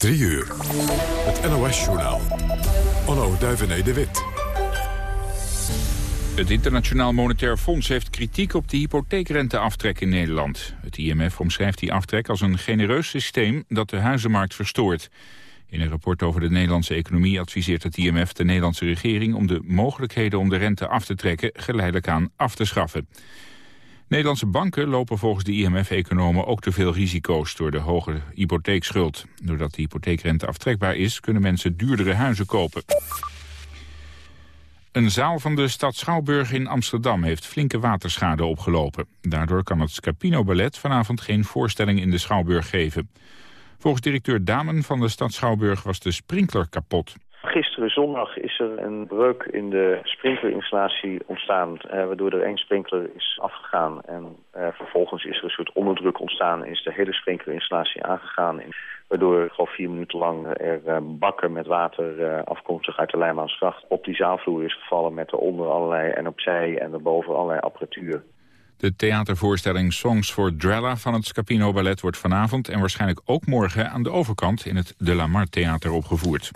3 uur. Het NOS-journaal. Onno Duivené de Wit. Het Internationaal Monetair Fonds heeft kritiek op de hypotheekrenteaftrek in Nederland. Het IMF omschrijft die aftrek als een genereus systeem dat de huizenmarkt verstoort. In een rapport over de Nederlandse economie adviseert het IMF de Nederlandse regering om de mogelijkheden om de rente af te trekken geleidelijk aan af te schaffen. Nederlandse banken lopen volgens de IMF-economen ook te veel risico's door de hoge hypotheekschuld. Doordat de hypotheekrente aftrekbaar is, kunnen mensen duurdere huizen kopen. Een zaal van de stad Schouwburg in Amsterdam heeft flinke waterschade opgelopen. Daardoor kan het Scapino Ballet vanavond geen voorstelling in de Schouwburg geven. Volgens directeur Damen van de stad Schouwburg was de sprinkler kapot. Gisteren zondag is er een breuk in de sprinklerinstallatie ontstaan... Eh, waardoor er één sprinkler is afgegaan. En eh, vervolgens is er een soort onderdruk ontstaan... en is de hele sprinklerinstallatie aangegaan... waardoor gewoon vier minuten lang er eh, bakken met water afkomstig uit de Leijmaansgracht... op die zaalvloer is gevallen met eronder allerlei en opzij en erboven allerlei apparatuur. De theatervoorstelling Songs for Drella van het Scapino Ballet wordt vanavond en waarschijnlijk ook morgen aan de overkant in het De La Mar Theater opgevoerd.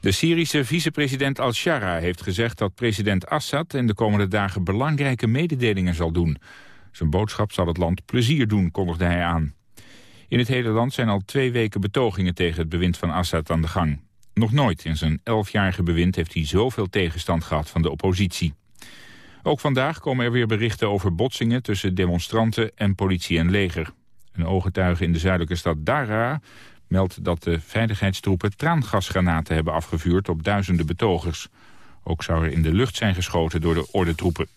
De Syrische vicepresident al-Shara heeft gezegd dat president Assad in de komende dagen belangrijke mededelingen zal doen. Zijn boodschap zal het land plezier doen, kondigde hij aan. In het hele land zijn al twee weken betogingen tegen het bewind van Assad aan de gang. Nog nooit in zijn elfjarige bewind heeft hij zoveel tegenstand gehad van de oppositie. Ook vandaag komen er weer berichten over botsingen tussen demonstranten en politie en leger. Een ooggetuige in de zuidelijke stad Dara meldt dat de veiligheidstroepen traangasgranaten hebben afgevuurd op duizenden betogers. Ook zou er in de lucht zijn geschoten door de ordentroepen.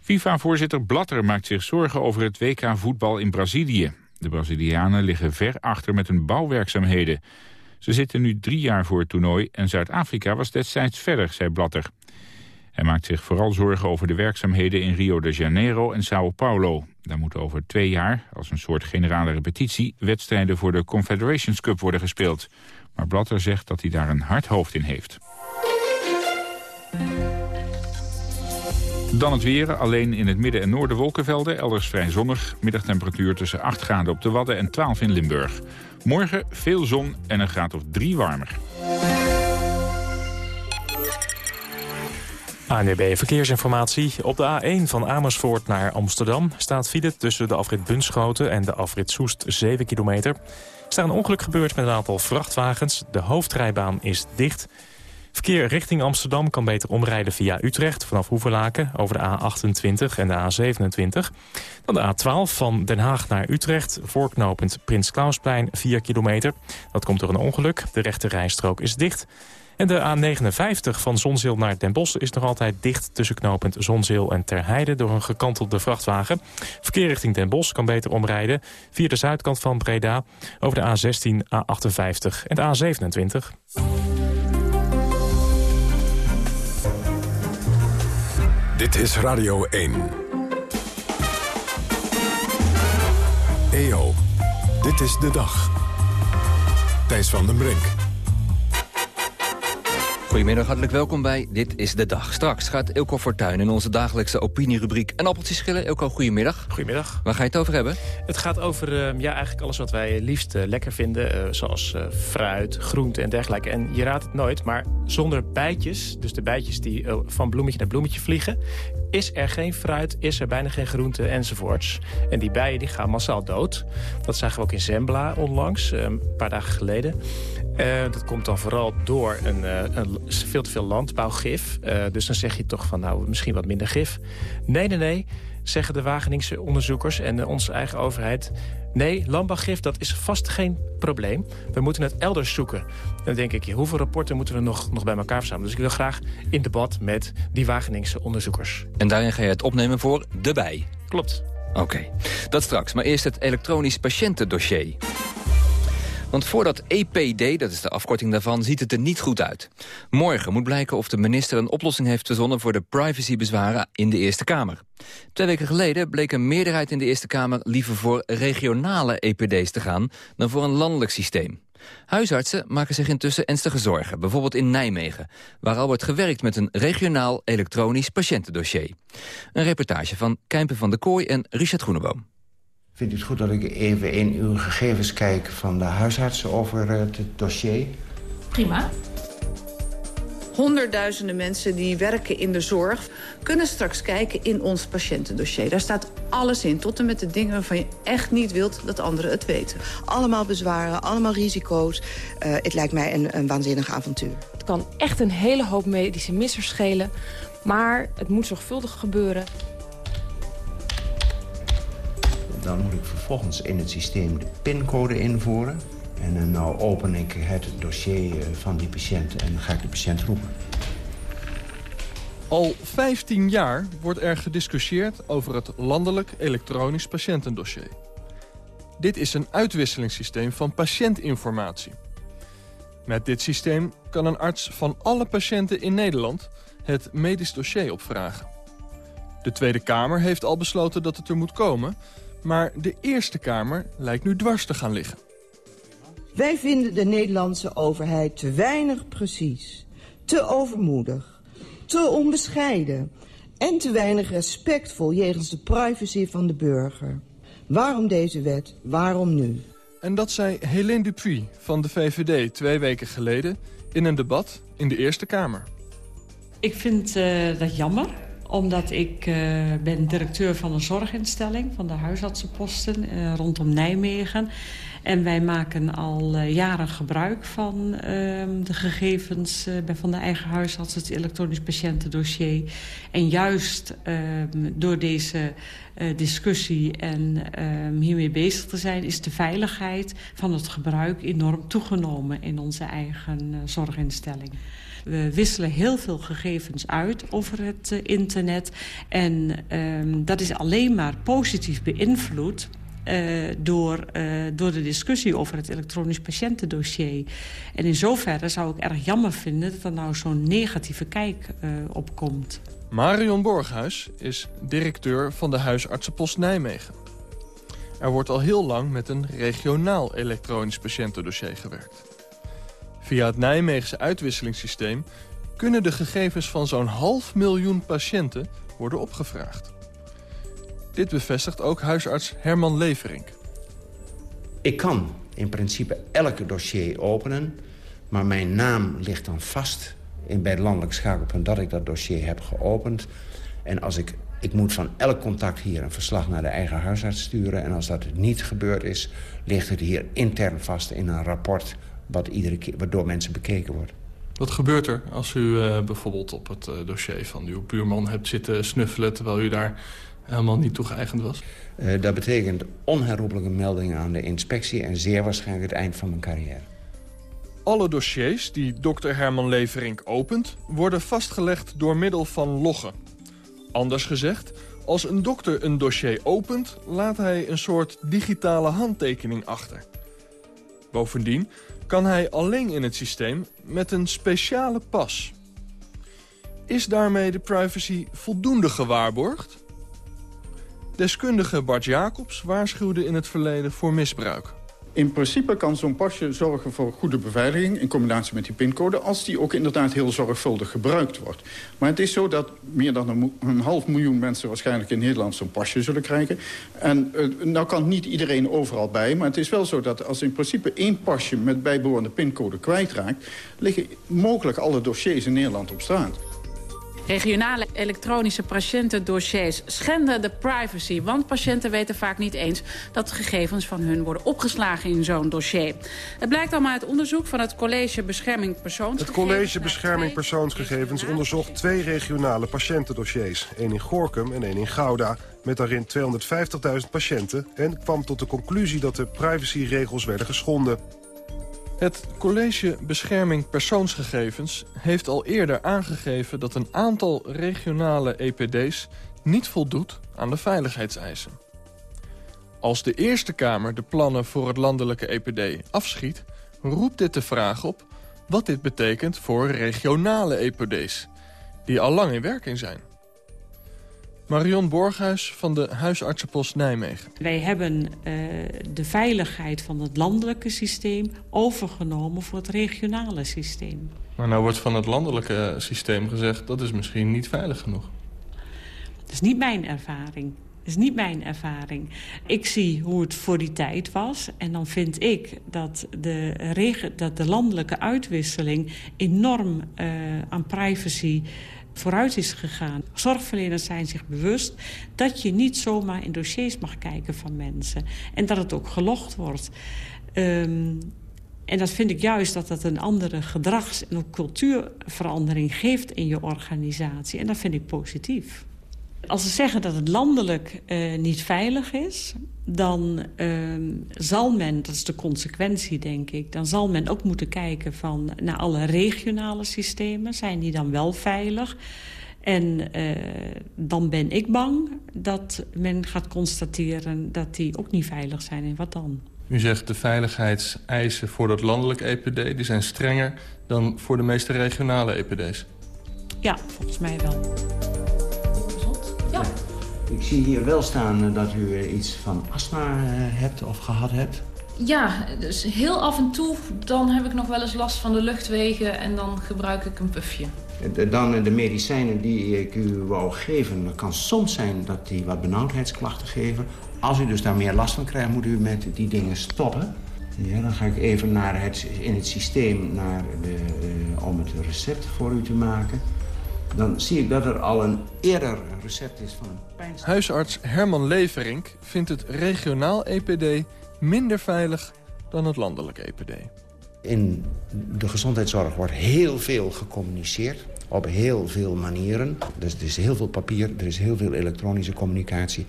FIFA-voorzitter Blatter maakt zich zorgen over het WK voetbal in Brazilië. De Brazilianen liggen ver achter met hun bouwwerkzaamheden. Ze zitten nu drie jaar voor het toernooi en Zuid-Afrika was destijds verder, zei Blatter. Hij maakt zich vooral zorgen over de werkzaamheden in Rio de Janeiro en Sao Paulo. Daar moeten over twee jaar, als een soort generale repetitie... wedstrijden voor de Confederations Cup worden gespeeld. Maar Blatter zegt dat hij daar een hard hoofd in heeft. Dan het weer, alleen in het midden en noorden wolkenvelden. Elders vrij zonnig, middagtemperatuur tussen 8 graden op de Wadden en 12 in Limburg. Morgen veel zon en een graad of 3 warmer. ANWB Verkeersinformatie. Op de A1 van Amersfoort naar Amsterdam staat file tussen de afrit Bunschoten en de afrit Soest 7 kilometer. Er is een ongeluk gebeurd met een aantal vrachtwagens. De hoofdrijbaan is dicht. Verkeer richting Amsterdam kan beter omrijden via Utrecht vanaf Hoeverlaken over de A28 en de A27. Dan de A12 van Den Haag naar Utrecht, voorknopend Prins Klausplein 4 kilometer. Dat komt door een ongeluk. De rechte rijstrook is dicht. En de A59 van Zonzeel naar Den Bosch is nog altijd dicht... tussen knooppunt Zonzeel en Terheide door een gekantelde vrachtwagen. Verkeer richting Den Bosch kan beter omrijden... via de zuidkant van Breda over de A16, A58 en de A27. Dit is Radio 1. EO, dit is de dag. Thijs van den Brink. Goedemiddag, hartelijk welkom bij Dit is de Dag. Straks gaat Ilko Fortuyn in onze dagelijkse opinierubriek een appeltje schillen. Ilko, goedemiddag. Goedemiddag. Waar ga je het over hebben? Het gaat over uh, ja, eigenlijk alles wat wij liefst uh, lekker vinden. Uh, zoals fruit, groente en dergelijke. En je raadt het nooit, maar zonder bijtjes... dus de bijtjes die van bloemetje naar bloemetje vliegen... is er geen fruit, is er bijna geen groente enzovoorts. En die bijen die gaan massaal dood. Dat zagen we ook in Zembla onlangs, een paar dagen geleden. Uh, dat komt dan vooral door een, uh, een veel te veel landbouwgif. Dus dan zeg je toch van nou misschien wat minder gif. Nee, nee, nee, zeggen de Wageningse onderzoekers en onze eigen overheid. Nee, landbouwgif dat is vast geen probleem. We moeten het elders zoeken. Dan denk ik, hoeveel rapporten moeten we nog, nog bij elkaar verzamelen? Dus ik wil graag in debat met die Wageningse onderzoekers. En daarin ga je het opnemen voor de bij? Klopt. Oké, okay. dat straks. Maar eerst het elektronisch patiëntendossier. Want voordat EPD, dat is de afkorting daarvan, ziet het er niet goed uit. Morgen moet blijken of de minister een oplossing heeft verzonnen... voor de privacybezwaren in de Eerste Kamer. Twee weken geleden bleek een meerderheid in de Eerste Kamer... liever voor regionale EPD's te gaan dan voor een landelijk systeem. Huisartsen maken zich intussen ernstige zorgen, bijvoorbeeld in Nijmegen... waar al wordt gewerkt met een regionaal elektronisch patiëntendossier. Een reportage van Kijmpen van de Kooi en Richard Groeneboom. Vindt u het goed dat ik even in uw gegevens kijk van de huisartsen over het dossier? Prima. Honderdduizenden mensen die werken in de zorg... kunnen straks kijken in ons patiëntendossier. Daar staat alles in, tot en met de dingen waarvan je echt niet wilt dat anderen het weten. Allemaal bezwaren, allemaal risico's. Uh, het lijkt mij een, een waanzinnig avontuur. Het kan echt een hele hoop medische missers schelen. Maar het moet zorgvuldig gebeuren. Dan moet ik vervolgens in het systeem de pincode invoeren. En dan nou open ik het dossier eh, van die patiënt en ga ik de patiënt roepen. Al 15 jaar wordt er gediscussieerd over het landelijk elektronisch patiëntendossier. Dit is een uitwisselingssysteem van patiëntinformatie. Met dit systeem kan een arts van alle patiënten in Nederland het medisch dossier opvragen. De Tweede Kamer heeft al besloten dat het er moet komen... maar de Eerste Kamer lijkt nu dwars te gaan liggen. Wij vinden de Nederlandse overheid te weinig precies, te overmoedig, te onbescheiden en te weinig respectvol jegens de privacy van de burger. Waarom deze wet? Waarom nu? En dat zei Helene Dupuy van de VVD twee weken geleden in een debat in de Eerste Kamer. Ik vind uh, dat jammer, omdat ik uh, ben directeur van een zorginstelling... van de huisartsenposten uh, rondom Nijmegen. En wij maken al uh, jaren gebruik van uh, de gegevens van de eigen huisarts, het elektronisch patiëntendossier. En juist ehm, door deze discussie en ehm, hiermee bezig te zijn, is de veiligheid van het gebruik enorm toegenomen in onze eigen zorginstelling. We wisselen heel veel gegevens uit over het internet. En um, dat is alleen maar positief beïnvloed uh, door, uh, door de discussie over het elektronisch patiëntendossier. En in zoverre zou ik erg jammer vinden dat er nou zo'n negatieve kijk op komt. Marion Borghuis is directeur van de huisartsenpost Nijmegen. Er wordt al heel lang met een regionaal elektronisch patiëntendossier gewerkt. Via het Nijmeegse uitwisselingssysteem kunnen de gegevens van zo'n half miljoen patiënten worden opgevraagd. Dit bevestigt ook huisarts Herman Leverink. Ik kan in principe elke dossier openen... maar mijn naam ligt dan vast in, bij het landelijk schakelpunt... dat ik dat dossier heb geopend. En als ik, ik moet van elk contact hier een verslag naar de eigen huisarts sturen... en als dat niet gebeurd is, ligt het hier intern vast in een rapport... wat, iedere keer, wat door mensen bekeken wordt. Wat gebeurt er als u uh, bijvoorbeeld op het uh, dossier van uw buurman hebt zitten snuffelen... terwijl u daar helemaal niet toegeëigend was? Uh, dat betekent onherroepelijke melding aan de inspectie... en zeer waarschijnlijk het eind van mijn carrière. Alle dossiers die dokter Herman Leverink opent... worden vastgelegd door middel van loggen. Anders gezegd, als een dokter een dossier opent... laat hij een soort digitale handtekening achter. Bovendien kan hij alleen in het systeem met een speciale pas. Is daarmee de privacy voldoende gewaarborgd? Deskundige Bart Jacobs waarschuwde in het verleden voor misbruik. In principe kan zo'n pasje zorgen voor goede beveiliging... in combinatie met die pincode... als die ook inderdaad heel zorgvuldig gebruikt wordt. Maar het is zo dat meer dan een, half miljoen mensen... waarschijnlijk in Nederland zo'n pasje zullen krijgen. En uh, nou kan niet iedereen overal bij... maar het is wel zo dat als in principe één pasje... met bijbehorende pincode kwijtraakt... liggen mogelijk alle dossiers in Nederland op straat. Regionale elektronische patiëntendossiers schenden de privacy. Want patiënten weten vaak niet eens dat gegevens van hun worden opgeslagen in zo'n dossier. Het blijkt allemaal uit onderzoek van het College Bescherming Persoonsgegevens. Het College Bescherming Persoonsgegevens onderzocht twee regionale patiëntendossiers. één in Gorkum en één in Gouda met daarin 250.000 patiënten... en kwam tot de conclusie dat de privacyregels werden geschonden. Het College Bescherming Persoonsgegevens heeft al eerder aangegeven... dat een aantal regionale EPD's niet voldoet aan de veiligheidseisen. Als de Eerste Kamer de plannen voor het landelijke EPD afschiet... roept dit de vraag op wat dit betekent voor regionale EPD's... die al lang in werking zijn. Marion Borghuis van de Huisartsenpost Nijmegen. Wij hebben uh, de veiligheid van het landelijke systeem overgenomen voor het regionale systeem. Maar nou wordt van het landelijke systeem gezegd dat is misschien niet veilig genoeg. Dat is niet mijn ervaring. is niet mijn ervaring. Ik zie hoe het voor die tijd was. En dan vind ik dat de, regen, dat de landelijke uitwisseling enorm uh, aan privacy vooruit is gegaan. Zorgverleners zijn zich bewust dat je niet zomaar in dossiers mag kijken van mensen. En dat het ook gelogd wordt. Um, en dat vind ik juist dat dat een andere gedrags- en ook cultuurverandering geeft in je organisatie. En dat vind ik positief. Als ze zeggen dat het landelijk uh, niet veilig is... dan uh, zal men, dat is de consequentie denk ik... dan zal men ook moeten kijken van, naar alle regionale systemen. Zijn die dan wel veilig? En uh, dan ben ik bang dat men gaat constateren... dat die ook niet veilig zijn. En wat dan? U zegt de veiligheidseisen voor dat landelijke EPD... die zijn strenger dan voor de meeste regionale EPD's. Ja, volgens mij wel. Ja. Ik zie hier wel staan eh, dat u eh, iets van astma eh, hebt of gehad hebt. Ja, dus heel af en toe dan heb ik nog wel eens last van de luchtwegen en dan gebruik ik een pufje. Dan de medicijnen die ik u wou geven. Het kan soms zijn dat die wat benauwdheidsklachten geven. Als u dus daar meer last van krijgt, moet u met die dingen stoppen. Ja, dan ga ik even naar het, in het systeem naar de, uh, om het recept voor u te maken dan zie ik dat er al een eerder recept is van een pijnstiller. Huisarts Herman Leverink vindt het regionaal EPD minder veilig dan het landelijk EPD. In de gezondheidszorg wordt heel veel gecommuniceerd op heel veel manieren. Dus er is heel veel papier, er is heel veel elektronische communicatie.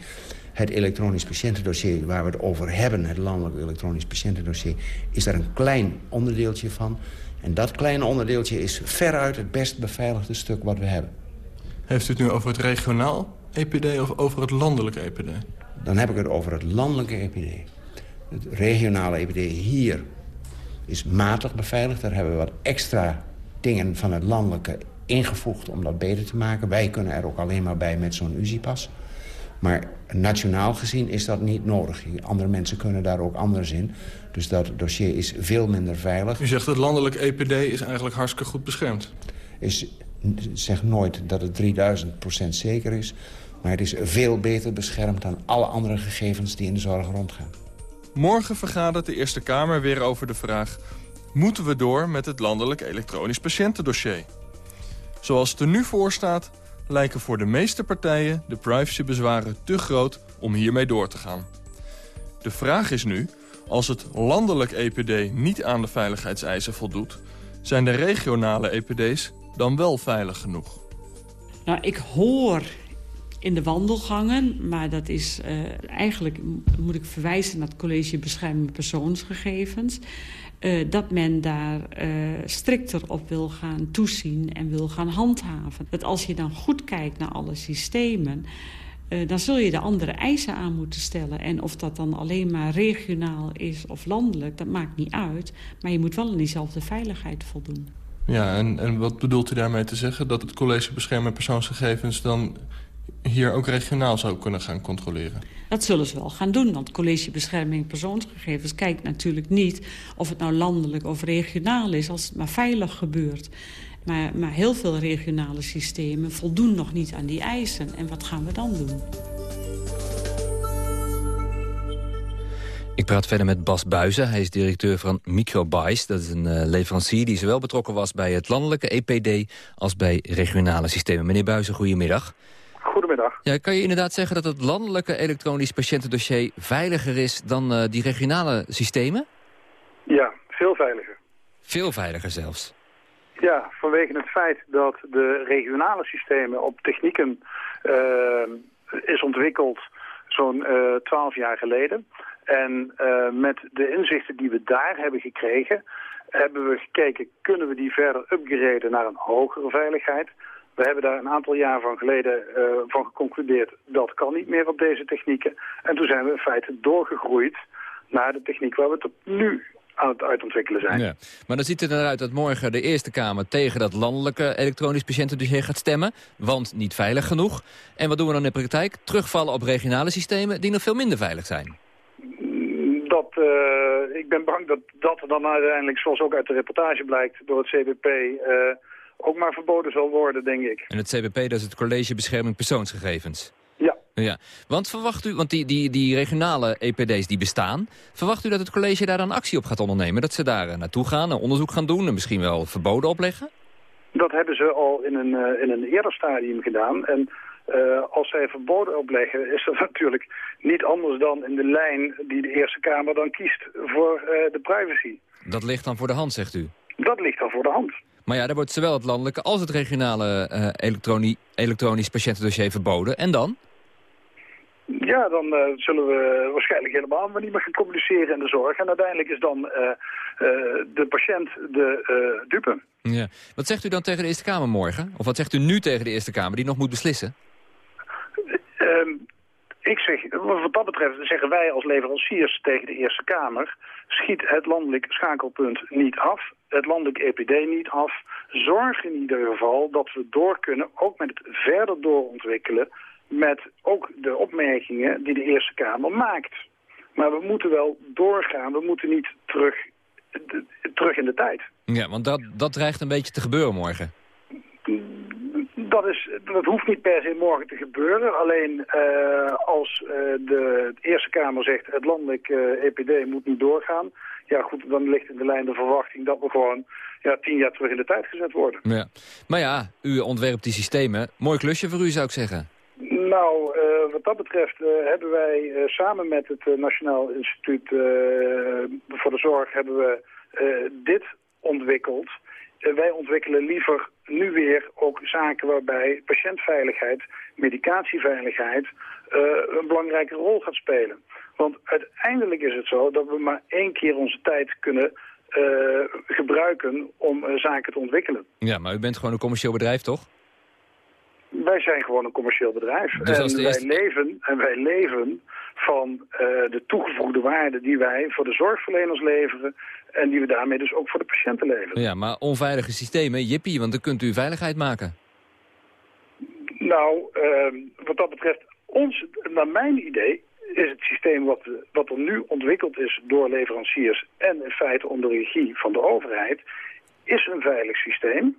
Het elektronisch patiëntendossier waar we het over hebben... het landelijk elektronisch patiëntendossier... is daar een klein onderdeeltje van. En dat kleine onderdeeltje is veruit het best beveiligde stuk wat we hebben. Heeft u het nu over het regionaal EPD of over het landelijke EPD? Dan heb ik het over het landelijke EPD. Het regionale EPD hier is matig beveiligd. Daar hebben we wat extra dingen van het landelijke ingevoegd om dat beter te maken. Wij kunnen er ook alleen maar bij met zo'n UZI-pas. Maar nationaal gezien is dat niet nodig. Andere mensen kunnen daar ook anders in. Dus dat dossier is veel minder veilig. U zegt dat het landelijk EPD is eigenlijk hartstikke goed beschermd. Is, zeg nooit dat het 3000% zeker is. Maar het is veel beter beschermd dan alle andere gegevens die in de zorg rondgaan. Morgen vergadert de Eerste Kamer weer over de vraag... moeten we door met het landelijk elektronisch patiëntendossier? Zoals het er nu voor staat, lijken voor de meeste partijen de privacybezwaren te groot om hiermee door te gaan. De vraag is nu, als het landelijk EPD niet aan de veiligheidseisen voldoet... zijn de regionale EPD's dan wel veilig genoeg? Nou, ik hoor in de wandelgangen, maar dat is uh, eigenlijk... moet ik verwijzen naar het College Bescherming Persoonsgegevens... Uh, dat men daar uh, strikter op wil gaan toezien en wil gaan handhaven. Dat als je dan goed kijkt naar alle systemen... Uh, dan zul je de andere eisen aan moeten stellen. En of dat dan alleen maar regionaal is of landelijk, dat maakt niet uit. Maar je moet wel aan diezelfde veiligheid voldoen. Ja, en, en wat bedoelt u daarmee te zeggen? Dat het College Bescherming Persoonsgegevens dan hier ook regionaal zou kunnen gaan controleren? Dat zullen ze wel gaan doen, want het College Bescherming Persoonsgegevens kijkt natuurlijk niet of het nou landelijk of regionaal is, als het maar veilig gebeurt. Maar, maar heel veel regionale systemen voldoen nog niet aan die eisen. En wat gaan we dan doen? Ik praat verder met Bas Buizen. Hij is directeur van Microbice. Dat is een uh, leverancier die zowel betrokken was bij het landelijke EPD... als bij regionale systemen. Meneer Buizen, goedemiddag. Goedemiddag. Ja, kan je inderdaad zeggen dat het landelijke elektronisch patiëntendossier veiliger is dan uh, die regionale systemen? Ja, veel veiliger. Veel veiliger zelfs? Ja, vanwege het feit dat de regionale systemen op technieken uh, is ontwikkeld zo'n twaalf jaar geleden. En met de inzichten die we daar hebben gekregen, hebben we gekeken, kunnen we die verder upgraden naar een hogere veiligheid? We hebben daar een aantal jaar van geleden uh, van geconcludeerd... dat kan niet meer op deze technieken. En toen zijn we in feite doorgegroeid naar de techniek waar we het nu aan het uitontwikkelen zijn. Ja. Maar dan ziet het eruit dat morgen de Eerste Kamer tegen dat landelijke elektronisch patiëntendossier gaat stemmen. Want niet veilig genoeg. En wat doen we dan in de praktijk? Terugvallen op regionale systemen die nog veel minder veilig zijn. Dat, uh, ik ben bang dat dat dan uiteindelijk, zoals ook uit de reportage blijkt, door het CBP... Uh, ook maar verboden zal worden, denk ik. En het CBP, dat is het College Bescherming Persoonsgegevens? Ja. Ja, want verwacht u, want die, die, die regionale EPD's die bestaan... verwacht u dat het college daar dan actie op gaat ondernemen? Dat ze daar naartoe gaan, een onderzoek gaan doen en misschien wel verboden opleggen? Dat hebben ze al in een, uh, in een eerder stadium gedaan. En uh, als zij verboden opleggen, is dat natuurlijk niet anders dan in de lijn die de Eerste Kamer dan kiest voor uh, de privacy. Dat ligt dan voor de hand, zegt u? Dat ligt dan voor de hand. Maar ja, daar wordt zowel het landelijke als het regionale uh, elektroni elektronisch patiëntendossier verboden. En dan? Ja, dan uh, zullen we waarschijnlijk helemaal niet meer gaan communiceren in de zorg. En uiteindelijk is dan uh, uh, de patiënt de dupe. Ja. Wat zegt u dan tegen de Eerste Kamer morgen? Of wat zegt u nu tegen de Eerste Kamer die nog moet beslissen? Ehm, ik zeg, wat dat betreft zeggen wij als leveranciers tegen de Eerste Kamer... schiet het landelijk schakelpunt niet af, het landelijk EPD niet af. Zorg in ieder geval dat we door kunnen, ook met het verder doorontwikkelen met ook de opmerkingen die de Eerste Kamer maakt. Maar we moeten wel doorgaan, we moeten niet terug, terug in de tijd. Ja, want dat, dat dreigt een beetje te gebeuren morgen. Dat, is, dat hoeft niet per se morgen te gebeuren. Alleen uh, als uh, de Eerste Kamer zegt het landelijk uh, EPD moet niet doorgaan... ja goed, dan ligt in de lijn de verwachting dat we gewoon ja, tien jaar terug in de tijd gezet worden. Ja. Maar ja, u ontwerpt die systemen. Mooi klusje voor u zou ik zeggen. Nou, wat dat betreft hebben wij samen met het Nationaal Instituut voor de Zorg hebben we dit ontwikkeld. Wij ontwikkelen liever nu weer ook zaken waarbij patiëntveiligheid, medicatieveiligheid een belangrijke rol gaat spelen. Want uiteindelijk is het zo dat we maar één keer onze tijd kunnen gebruiken om zaken te ontwikkelen. Ja, maar u bent gewoon een commercieel bedrijf, toch? Wij zijn gewoon een commercieel bedrijf. Dus en, wij leven, en wij leven van uh, de toegevoegde waarde die wij voor de zorgverleners leveren... en die we daarmee dus ook voor de patiënten leveren. Ja, maar onveilige systemen, jippie, want dan kunt u veiligheid maken. Nou, uh, wat dat betreft, ons, naar mijn idee is het systeem wat, wat er nu ontwikkeld is door leveranciers... en in feite onder regie van de overheid, is een veilig systeem...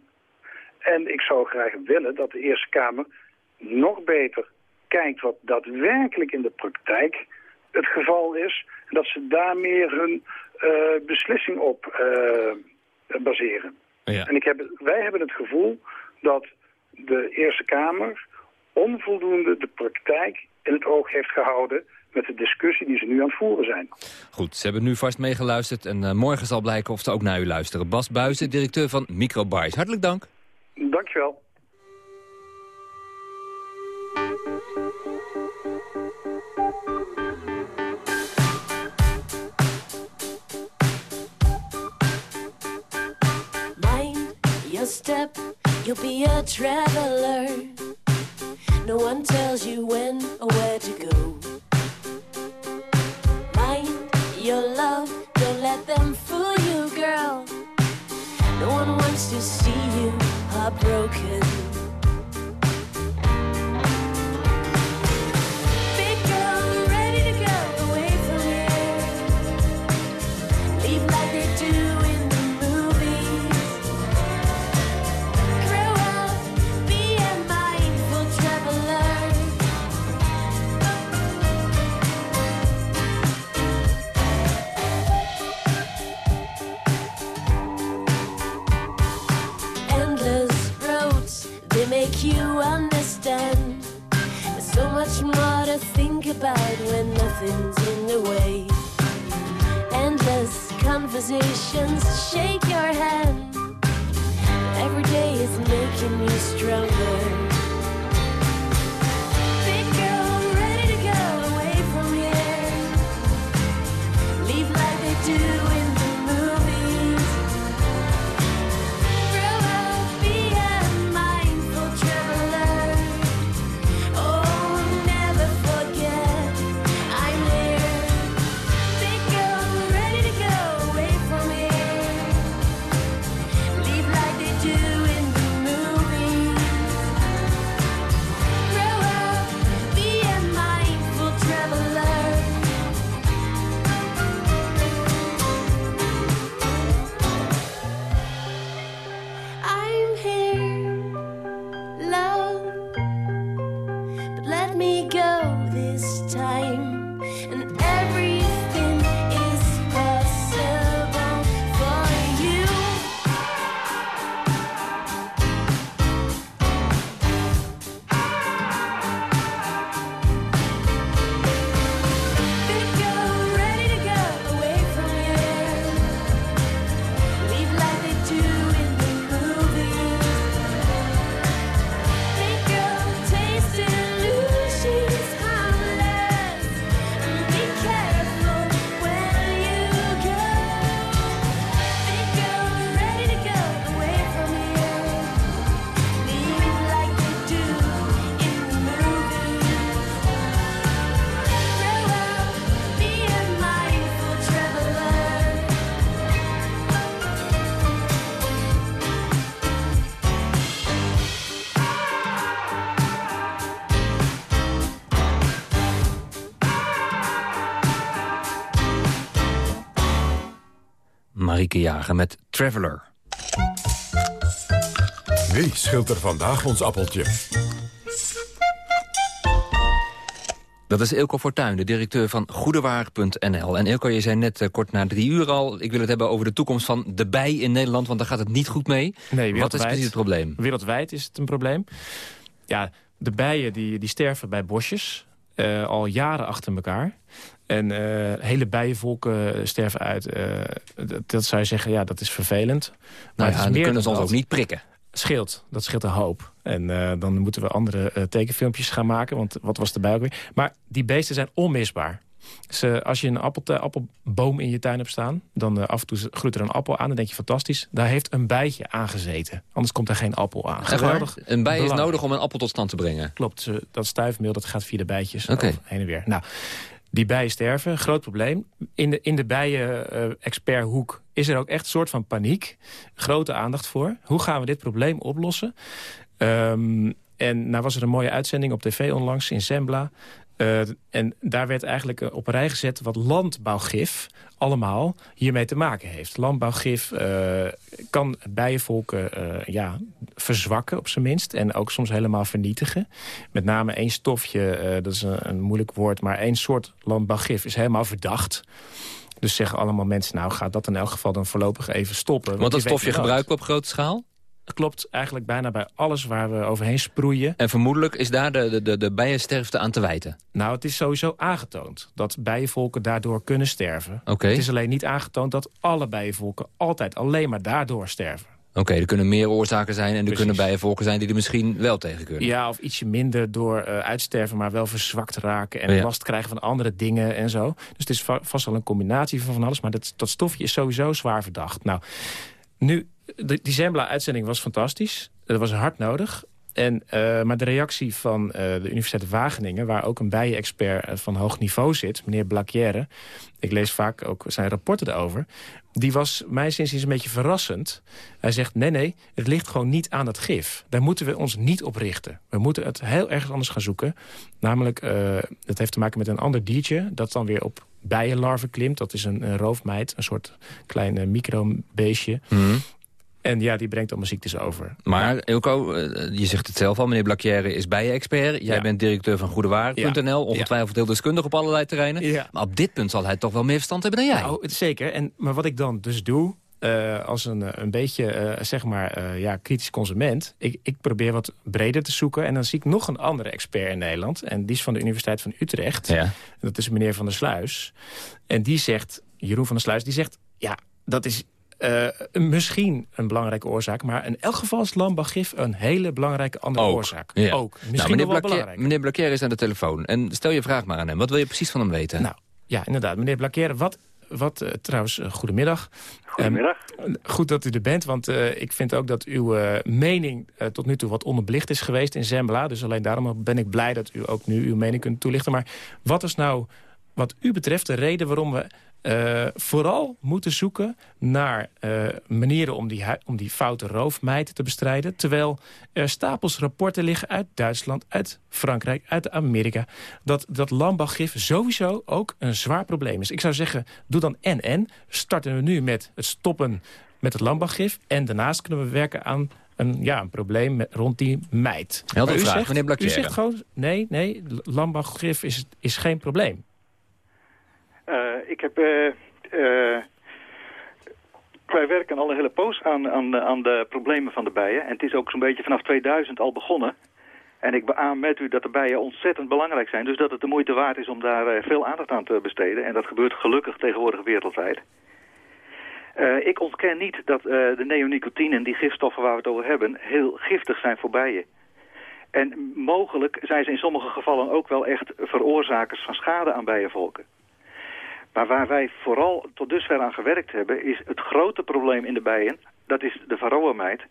En ik zou graag willen dat de Eerste Kamer nog beter kijkt wat daadwerkelijk in de praktijk het geval is. En dat ze daar meer hun uh, beslissing op uh, baseren. Ja. En ik heb, wij hebben het gevoel dat de Eerste Kamer onvoldoende de praktijk in het oog heeft gehouden met de discussie die ze nu aan het voeren zijn. Goed, ze hebben nu vast meegeluisterd en uh, morgen zal blijken of ze ook naar u luisteren. Bas Buizen, directeur van Microbice. Hartelijk dank. Dankjewel. Mind your step, you'll be a traveler. No one tells you when or where to go. broken. Conversations shake your hand. Every day is making you stronger. Marieke Jager met Traveller. Wie schilt er vandaag ons appeltje? Dat is Ilko Fortuyn, de directeur van Goedewaar.nl. En Ilko, je zei net eh, kort na drie uur al... ik wil het hebben over de toekomst van de bij in Nederland... want daar gaat het niet goed mee. Nee, Wat is precies het probleem? Wereldwijd is het een probleem. Ja, de bijen die, die sterven bij bosjes. eh, al jaren achter elkaar. En eh, hele bijenvolken sterven uit. Eh, dat, dat zou je zeggen, ja, dat is vervelend. Nou het ja, dan kunnen ze ons ook niet prikken. Scheelt, dat scheelt een hoop. En eh, dan moeten we andere eh, tekenfilmpjes gaan maken. Want wat was erbij ook weer? Maar die beesten zijn onmisbaar. Dus, eh, als je een appel, appelboom in je tuin hebt staan... dan eh, af en toe groeit er een appel aan. Dan denk je, fantastisch, daar heeft een bijtje aan gezeten. Anders komt er geen appel aan. Waar? Een bij is nodig om een appel tot stand te brengen. Klopt, dat stuifmeel dat gaat via de bijtjes heen en weer. Nou, die bijen sterven, groot probleem. In de, in de bijen-experthoek is er ook echt een soort van paniek. Grote aandacht voor. Hoe gaan we dit probleem oplossen? Ehm, en nou was er een mooie uitzending op tv onlangs in Zembla. Eh, en daar werd eigenlijk eh, op een rij gezet wat landbouwgif allemaal hiermee te maken heeft. Landbouwgif eh, kan bijenvolken ja, verzwakken op zijn minst. En ook soms helemaal vernietigen. Met name één stofje, dat is een, een moeilijk woord... maar één soort landbouwgif is helemaal verdacht. Dus zeggen allemaal mensen, nou gaat dat in elk geval dan voorlopig even stoppen. Want dat je weet stofje gebruiken we op grote schaal? Klopt eigenlijk bijna bij alles waar we overheen sproeien. En vermoedelijk is daar de, de, de, bijensterfte aan te wijten. Nou, het is sowieso aangetoond dat bijenvolken daardoor kunnen sterven. Oké. Het is alleen niet aangetoond dat alle bijenvolken altijd alleen maar daardoor sterven. Oké, er kunnen meer oorzaken zijn... en er Precies. kunnen bijenvolken zijn die er misschien wel tegen kunnen. Ja, of ietsje minder door eh, uitsterven, maar wel verzwakt raken... en Oh Ja. last krijgen van andere dingen en zo. Dus het is va- vast wel een combinatie van van alles. Maar dat, dat stofje is sowieso zwaar verdacht. Nou, nu, de, die Zembla-uitzending was fantastisch. Dat was hard nodig. En, eh, maar de reactie van eh, de Universiteit Wageningen... waar ook een bijenexpert eh, van hoog niveau zit, meneer Blacquière... ik lees vaak ook zijn rapporten erover... die was mij sinds een beetje verrassend. Hij zegt, nee, nee, het ligt gewoon niet aan dat gif. Daar moeten we ons niet op richten. We moeten het heel erg anders gaan zoeken. Namelijk, eh het heeft te maken met een ander diertje... dat dan weer op bijenlarven klimt. Dat is een, een roofmeid, een soort klein microbeestje. Mhm. En ja, die brengt allemaal ziektes over. Maar Ilko, eh, je zegt het zelf al, meneer Blacquière is bijenexpert. Jij Ja. bent directeur van Goedewaar.nl, ongetwijfeld heel deskundig op allerlei terreinen. Ja. Maar op dit punt zal hij toch wel meer verstand hebben dan jij. Nou, zeker. En, maar wat ik dan dus doe, eh, als een, eh, een beetje, zeg maar, ja, kritisch consument... Ik, ik probeer wat breder te zoeken. En dan zie ik nog een andere expert in Nederland. En die is van de Universiteit van Utrecht. Ja. Dat is meneer Van der Sluis. En die zegt, Jeroen van der Sluis, die zegt... ja, dat is eh, misschien een belangrijke oorzaak... maar in elk geval is landbouwgif een hele belangrijke andere Ook. oorzaak. Ja. Ook. Nou, Misschien meneer, wel belangrijk. meneer Blacquière is aan de telefoon. En stel je vraag maar aan hem. Wat wil je precies van hem weten? Nou, ja, inderdaad. Meneer Blacquière, wat, wat eh, trouwens, eh, goedemiddag. Goedemiddag. Ehm, goed dat u er bent, want eh, ik vind ook dat uw mening tot nu toe wat onderbelicht is geweest in Zembla. Dus alleen daarom ben ik blij dat u ook nu uw mening kunt toelichten. Maar wat is nou, wat u betreft, de reden waarom we eh, vooral moeten zoeken naar eh, manieren om die, om die foute roofmijten te bestrijden. Terwijl er stapels rapporten liggen uit Duitsland, uit Frankrijk, uit Amerika. Dat, dat landbouwgif sowieso ook een zwaar probleem is. Ik zou zeggen, doe dan en-en. Starten we nu met het stoppen met het landbouwgif. En daarnaast kunnen we werken aan een, ja, een probleem met, rond die Maar u vraag, zegt- meneer U Blacquière. zegt gewoon, nee, nee, landbouwgif is, is geen probleem. Eh, ik heb... eh, eh, wij werken al een hele poos aan, aan, aan de problemen van de bijen. En het is ook zo'n beetje vanaf 2000 al begonnen. En ik beaam met u dat de bijen ontzettend belangrijk zijn. Dus dat het de moeite waard is om daar eh, veel aandacht aan te besteden. En dat gebeurt gelukkig tegenwoordig wereldwijd. Eh, ik ontken niet dat eh, de neonicotine die gifstoffen waar we het over hebben... heel giftig zijn voor bijen. En mogelijk zijn ze in sommige gevallen ook wel echt veroorzakers van schade aan bijenvolken. Maar waar wij vooral tot dusver aan gewerkt hebben... is het grote probleem in de bijen, dat is de varroamijt...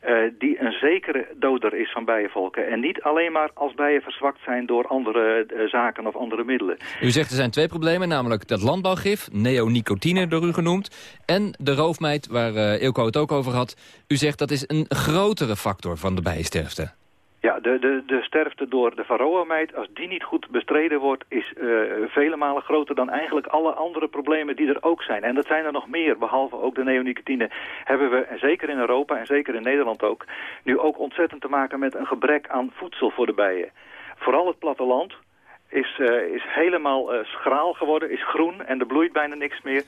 eh, die een zekere doder is van bijenvolken. En niet alleen maar als bijen verzwakt zijn door andere eh, zaken of andere middelen. U zegt er zijn twee problemen, namelijk dat landbouwgif, neonicotine door u genoemd... en de roofmijt, waar eh Ilko het ook over had. U zegt dat is een grotere factor van de bijensterfte. Ja, de, de, de sterfte door de varroa-mijt, als die niet goed bestreden wordt... is uh, vele malen groter dan eigenlijk alle andere problemen die er ook zijn. En dat zijn er nog meer, behalve ook de neonicotine... hebben we, en zeker in Europa en zeker in Nederland ook... nu ook ontzettend te maken met een gebrek aan voedsel voor de bijen. Vooral het platteland, is, uh, is helemaal uh, schraal geworden, is groen en er bloeit bijna niks meer.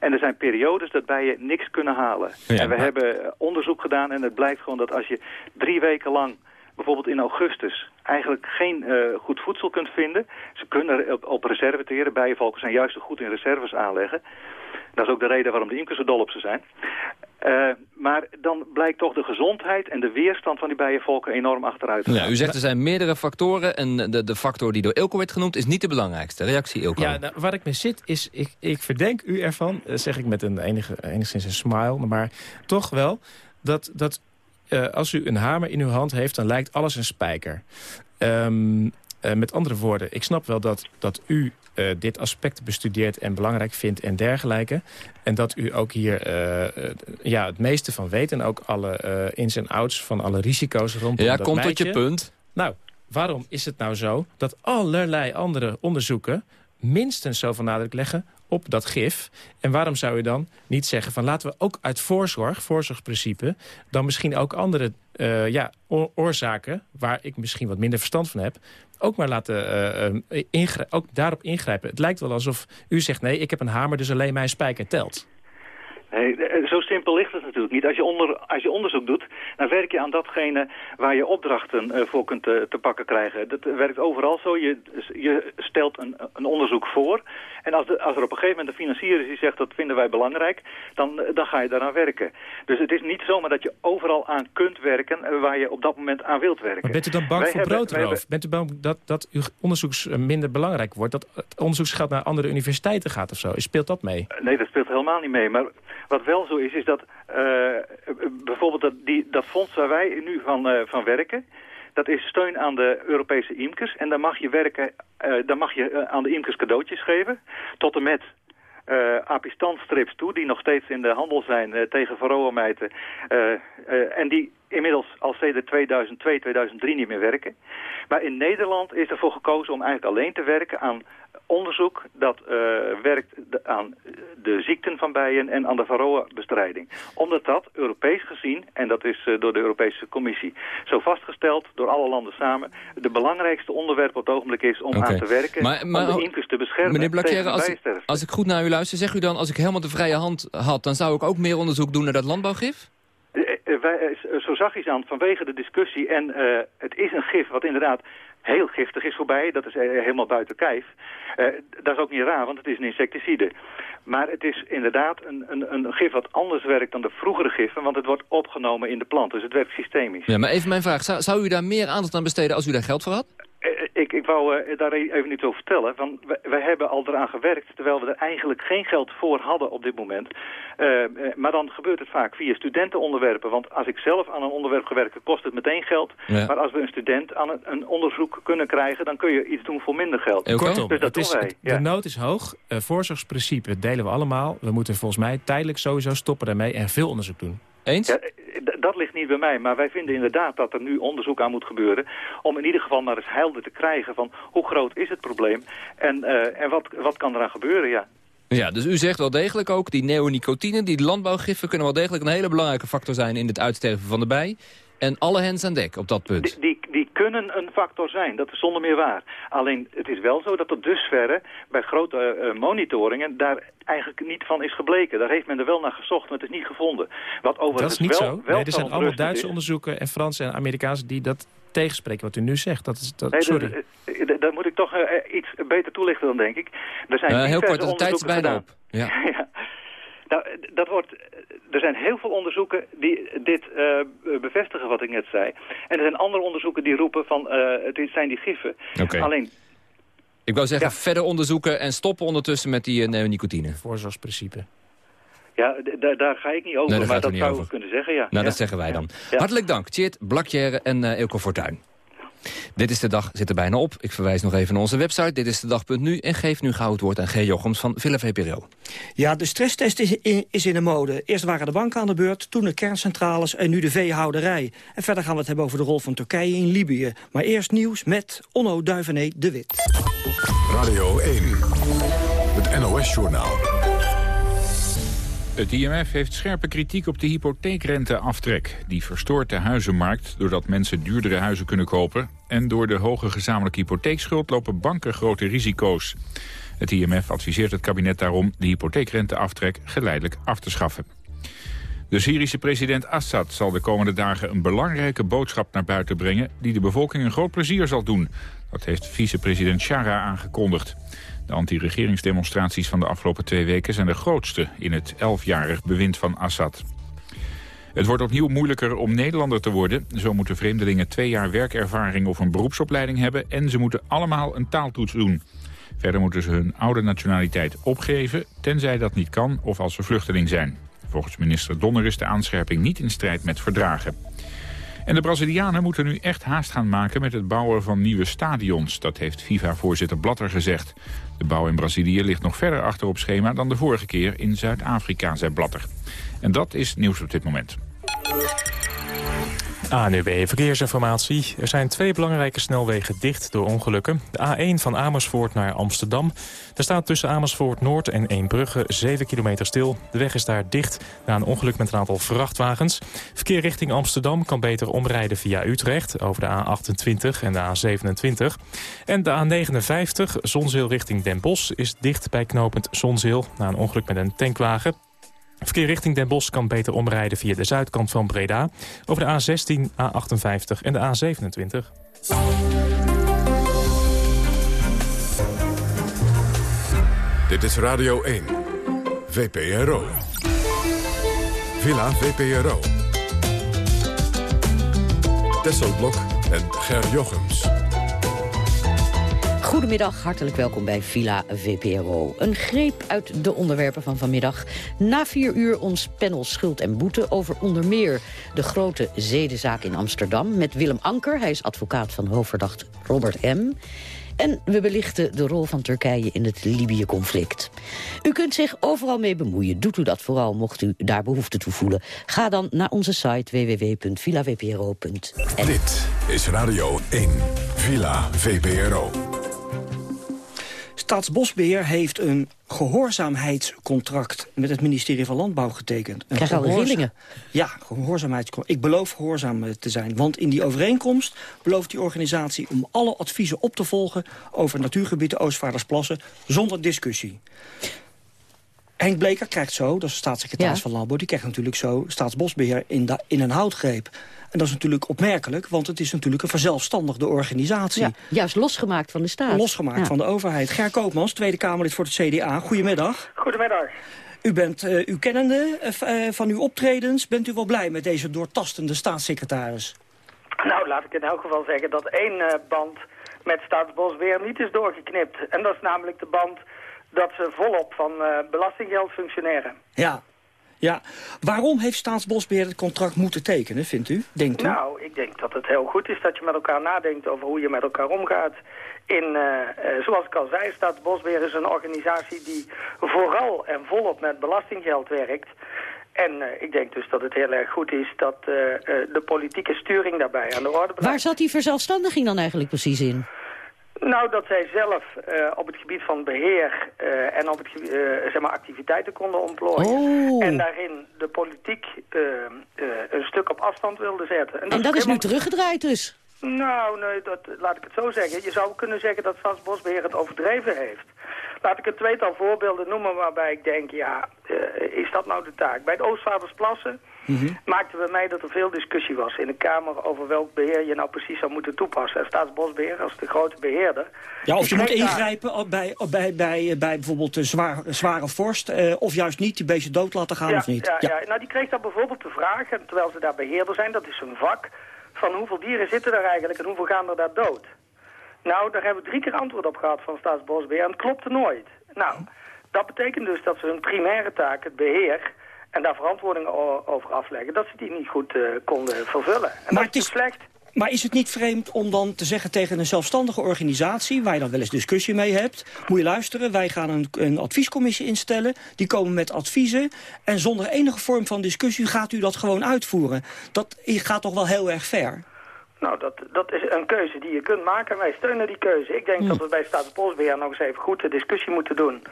En er zijn periodes dat bijen niks kunnen halen. Ja, en we maar... hebben onderzoek gedaan en het blijkt gewoon dat als je drie weken lang bijvoorbeeld in augustus eigenlijk geen uh, goed voedsel kunt vinden. Ze kunnen op, op reserve teren. Bijenvalken zijn juist goed in reserves aanleggen. Dat is ook de reden waarom de imkers zo dol op ze zijn. Uh, maar dan blijkt toch de gezondheid en de weerstand van die bijenvolken enorm achteruit. Ja, u zegt er zijn meerdere factoren en de, de factor die door Ilko werd genoemd is niet de belangrijkste. Reactie Ilko. Ja, nou, waar ik mee zit is, ik, ik verdenk u ervan, zeg ik met een enige, enigszins een smile, maar toch wel, dat, dat uh, als u een hamer in uw hand heeft, dan lijkt alles een spijker. Um, uh, met andere woorden, ik snap wel dat, dat u uh, dit aspect bestudeert en belangrijk vindt en dergelijke. En dat u ook hier uh, ja, het meeste van weet. En ook alle ins en outs van alle risico's rondom ja, dat komt meidje. tot je punt. Nou, waarom is het nou zo dat allerlei andere onderzoeken... minstens zoveel nadruk leggen op dat gif. En waarom zou je dan niet zeggen van laten we ook uit voorzorg, voorzorgsprincipe... dan misschien ook andere uh, ja, oorzaken, waar ik misschien wat minder verstand van heb... ook maar laten uh, ook daarop ingrijpen. Het lijkt wel alsof u zegt nee, ik heb een hamer, dus alleen mijn spijker telt. Nee, zo simpel ligt het natuurlijk niet. Als je, onder, als je onderzoek doet, dan werk je aan datgene waar je opdrachten uh, voor kunt uh, te pakken krijgen. Dat werkt overal zo. Je, je stelt een, een onderzoek voor. En als, de, als er op een gegeven moment een financier is die zegt dat vinden wij belangrijk, dan, dan ga je daaraan werken. Dus het is niet zomaar dat je overal aan kunt werken waar je op dat moment aan wilt werken. Maar bent u dan bang wij voor broodroof? Bent u bang dat, dat uw onderzoek minder belangrijk wordt? Dat het onderzoeksgeld naar andere universiteiten gaat of zo? Speelt dat mee? Nee, dat speelt helemaal niet mee. Maar wat wel zo is, is dat uh, bijvoorbeeld dat, die, dat fonds waar wij nu van, uh, van werken... dat is steun aan de Europese imkers. En dan mag je, werken, uh, dan mag je aan de imkers cadeautjes geven. Tot en met uh, toe, die nog steeds in de handel zijn tegen varroamijten. En die inmiddels al sinds 2002, 2003 niet meer werken. Maar in Nederland is ervoor gekozen om eigenlijk alleen te werken aan onderzoek dat uh, werkt aan de ziekten van bijen en aan de varroa-bestrijding. Omdat dat Europees gezien, en dat is uh, door de Europese Commissie zo vastgesteld, door alle landen samen, de belangrijkste onderwerp op het ogenblik is om okay. aan te werken, maar, maar, om de imkers te beschermen meneer Blakere, als, ik, als ik goed naar u luister, zegt u dan, als ik helemaal de vrije hand had, dan zou ik ook meer onderzoek doen naar dat landbouwgif? Wij, zo zag je aan vanwege de discussie en uh, het is een gif wat inderdaad heel giftig is voorbij. Dat is helemaal buiten kijf. Uh, dat is ook niet raar, want het is een insecticide. Maar het is inderdaad een, een, een gif wat anders werkt dan de vroegere giffen... want het wordt opgenomen in de plant, dus het werkt systemisch. Ja, maar even mijn vraag. Zou, zou u daar meer aandacht aan besteden als u daar geld voor had? Ik, ik wou uh, daar even iets over vertellen. Want wij, wij, hebben al eraan gewerkt, terwijl we er eigenlijk geen geld voor hadden op dit moment. Uh, maar dan gebeurt het vaak via studentenonderwerpen. Want als ik zelf aan een onderwerp gewerkt kost het meteen geld. Ja. Maar als we een student aan een, een, onderzoek kunnen krijgen, dan kun je iets doen voor minder geld. Heel kortom, dus dat is, wij. Het, ja. de nood is hoog. Uh, voorzorgsprincipe delen we allemaal. We moeten volgens mij tijdelijk sowieso stoppen daarmee en veel onderzoek doen. Eens? Ja, dat ligt niet bij mij, maar wij vinden inderdaad dat er nu onderzoek aan moet gebeuren... om in ieder geval maar eens helder te krijgen van hoe groot is het probleem... en, uh, en wat, wat kan eraan gebeuren, ja. Ja, dus u zegt wel degelijk ook, die neonicotine, die landbouwgiffen... kunnen wel degelijk een hele belangrijke factor zijn in het uitsterven van de bij... En alle hens aan dek op dat punt. Die, die, die, kunnen een factor zijn, dat is zonder meer waar. Alleen het is wel zo dat tot dusverre bij grote uh, monitoringen daar eigenlijk niet van is gebleken. Daar heeft men er wel naar gezocht, maar het is niet gevonden. Wat overigens dat is niet wel, zo. Wel nee, er zijn allemaal Duitse is. onderzoeken en Franse en Amerikaanse die dat tegenspreken wat u nu zegt. Dat is, dat, nee, sorry. Dat, dat moet ik toch uh, iets beter toelichten dan, denk ik. Er zijn uh, heel kort, de tijd is bijna gedaan. op. Ja. ja. Nou, dat wordt, er zijn heel veel onderzoeken die dit uh, bevestigen wat ik net zei. En er zijn andere onderzoeken die roepen van uh, het zijn die giffen. Okay. Alleen... Ik wou zeggen, ja. verder onderzoeken en stoppen ondertussen met die uh, neonicotine. Voorzorgsprincipe. Ja, daar ga ik niet over, nee, maar dat niet zou over. we kunnen zeggen, ja. Nou, ja. dat zeggen wij dan. Ja. Hartelijk dank, Tjeerd Blakjere en uh, Ilko Fortuyn. Dit is de dag zit er bijna op. Ik verwijs nog even naar onze website, dit is de dag.nu... en geef nu gauw het woord aan G. Jochems van Villa VPRO. Ja, de stresstest is in, is in de mode. Eerst waren de banken aan de beurt, toen de kerncentrales en nu de veehouderij. En verder gaan we het hebben over de rol van Turkije in Libië. Maar eerst nieuws met Onno Duivené de Wit. Radio 1, het NOS-journaal. Het IMF heeft scherpe kritiek op de hypotheekrenteaftrek. Die verstoort de huizenmarkt doordat mensen duurdere huizen kunnen kopen... en door de hoge gezamenlijke hypotheekschuld lopen banken grote risico's. Het IMF adviseert het kabinet daarom de hypotheekrenteaftrek geleidelijk af te schaffen. De Syrische president Assad zal de komende dagen een belangrijke boodschap naar buiten brengen... die de bevolking een groot plezier zal doen. Dat heeft vicepresident Shara aangekondigd. De anti-regeringsdemonstraties van de afgelopen twee weken zijn de grootste in het elfjarig bewind van Assad. Het wordt opnieuw moeilijker om Nederlander te worden. Zo moeten vreemdelingen twee jaar werkervaring of een beroepsopleiding hebben... en ze moeten allemaal een taaltoets doen. Verder moeten ze hun oude nationaliteit opgeven... tenzij dat niet kan of als ze vluchteling zijn. Volgens minister Donner is de aanscherping niet in strijd met verdragen. En de Brazilianen moeten nu echt haast gaan maken met het bouwen van nieuwe stadions. Dat heeft FIFA-voorzitter Blatter gezegd. De bouw in Brazilië ligt nog verder achter op schema dan de vorige keer in Zuid-Afrika, zei Blatter. En dat is nieuws op dit moment. ANUB Verkeersinformatie. Er zijn twee belangrijke snelwegen dicht door ongelukken. De A1 van Amersfoort naar Amsterdam. Er staat tussen Amersfoort Noord en Eembrugge 7 kilometer stil. De weg is daar dicht na een ongeluk met een aantal vrachtwagens. Verkeer richting Amsterdam kan beter omrijden via Utrecht... over de A28 en de A27. En de A59, Zonzeel richting Den Bosch... is dicht bij knooppunt Zonzeel na een ongeluk met een tankwagen. Verkeer richting Den Bosch kan beter omrijden via de zuidkant van Breda... over de A16, A58 en de A27. Dit is Radio 1, VPRO. Villa VPRO. Tesselblok en Ger Jochems. Goedemiddag, hartelijk welkom bij Villa VPRO. Een greep uit de onderwerpen van vanmiddag. Na vier uur ons panel Schuld en Boete over onder meer... de grote zedenzaak in Amsterdam met Willem Anker. Hij is advocaat van hoofdverdacht Robert M., en we belichten de rol van Turkije in het Libië-conflict. U kunt zich overal mee bemoeien. Doet u dat vooral, mocht u daar behoefte toe voelen. Ga dan naar onze site www.villavpro.nl. Dit is Radio 1, Villa VPRO. Staatsbosbeheer heeft een gehoorzaamheidscontract met het ministerie van Landbouw getekend. Krijg je al rillingen? Ja, gehoorzaamheidscontract. Ik beloof gehoorzaam eh, te zijn. Want in die overeenkomst belooft die organisatie om alle adviezen op te volgen... over natuurgebieden Oostvaardersplassen zonder discussie. Henk Bleker krijgt zo, dat is de staatssecretaris Ja. van Landbouw... die krijgt natuurlijk zo staatsbosbeheer in, in een houtgreep. En dat is natuurlijk opmerkelijk, want het is natuurlijk een verzelfstandigde organisatie. Ja, juist losgemaakt van de staat. Losgemaakt Ja. van de overheid. Ger Koopmans, Tweede Kamerlid voor het CDA. Goedemiddag. Goedemiddag. U bent eh, uw kennende eh, eh, van uw optredens. Bent u wel blij met deze doortastende staatssecretaris? Nou, laat ik in elk geval zeggen dat één eh, band met Staatsbosbeheer niet is doorgeknipt. En dat is namelijk de band dat ze volop van eh, belastinggeld functioneren. Ja. ja. Waarom heeft Staatsbosbeheer het contract moeten tekenen, vindt u? Denkt u? Nou, ik denk dat het heel goed is dat je met elkaar nadenkt over hoe je met elkaar omgaat. In, eh, eh, zoals ik al zei, Staatsbosbeheer is een organisatie die vooral en volop met belastinggeld werkt. En eh, ik denk dus dat het heel erg goed is dat eh, eh, de politieke sturing daarbij aan de orde blijft. Waar zat die verzelfstandiging dan eigenlijk precies in? Nou, dat zij zelf eh, op het gebied van beheer eh, en op het eh, zeg maar activiteiten konden ontplooien. Oh. En daarin de politiek een stuk op afstand wilden zetten. En dat is nu teruggedraaid dus? Nou, nee, dat, laat ik het zo zeggen. Je zou kunnen zeggen dat Staatsbosbeheer het overdreven heeft. Laat ik een tweetal voorbeelden noemen waarbij ik denk, ja, is dat nou de taak? Bij het Oostvaardersplassen maakten we mee dat er veel discussie was in de Kamer over welk beheer je nou precies zou moeten toepassen. En Staatsbosbeheer als de grote beheerder. Ja, of je moet daar- ingrijpen bij, bij, bij, bij bijvoorbeeld de zwaar, zware vorst... eh, of juist niet, die beesten dood laten gaan ja, of niet. Ja, ja. nou die kreeg dan bijvoorbeeld de vraag, en terwijl ze daar beheerder zijn, dat is een vak, van hoeveel dieren zitten er eigenlijk en hoeveel gaan er daar dood? Nou, daar hebben we drie keer antwoord op gehad van Staatsbosbeheer en het klopte nooit. Nou, dat betekent dus dat ze hun primaire taak, het beheer, en daar verantwoording over afleggen, dat ze die niet goed eh, konden vervullen. En Maar dat het is- slecht. Maar is het niet vreemd om dan te zeggen tegen een zelfstandige organisatie... waar je dan wel eens discussie mee hebt... moet je luisteren, wij gaan een, een adviescommissie instellen... die komen met adviezen en zonder enige vorm van discussie gaat u dat gewoon uitvoeren. Dat gaat toch wel heel erg ver? Nou, dat, dat is een keuze die je kunt maken. Wij steunen die keuze. Ik denk Hmm. dat we bij Staatsbosbeheer nog eens even goed de discussie moeten doen.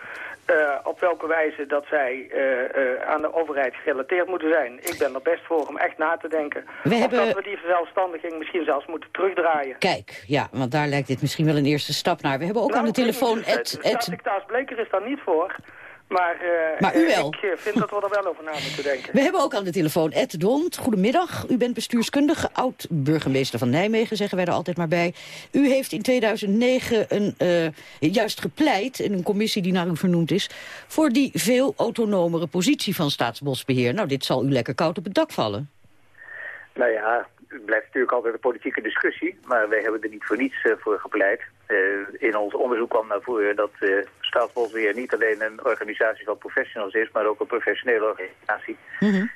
Eh, op welke wijze dat zij eh, eh, aan de overheid gerelateerd moeten zijn. Ik ben er best voor om echt na te denken. We hebben- dat we die verzelfstandiging misschien zelfs moeten terugdraaien. Kijk, ja, want daar lijkt dit misschien wel een eerste stap naar. We hebben ook aan de telefoon... Nou, Ed, de Ed, staatssecretaris Bleker is daar niet voor. Maar, eh, Maar u eh, wel. ik eh, vind dat we er wel over na moeten denken. we hebben ook aan de telefoon Ed Dont. Goedemiddag, u bent bestuurskundige, oud-burgemeester van Nijmegen, zeggen wij er altijd maar bij. U heeft in 2009 een, juist gepleit, in een commissie die naar u vernoemd is... voor die veel autonomere positie van Staatsbosbeheer. Nou, dit zal u lekker koud op het dak vallen. Nou ja, het blijft natuurlijk altijd een politieke discussie, maar wij hebben er niet voor niets voor gepleit. In ons onderzoek kwam naar voren dat eh Staatsbosbeheer niet alleen een organisatie van professionals is, maar ook een professionele organisatie.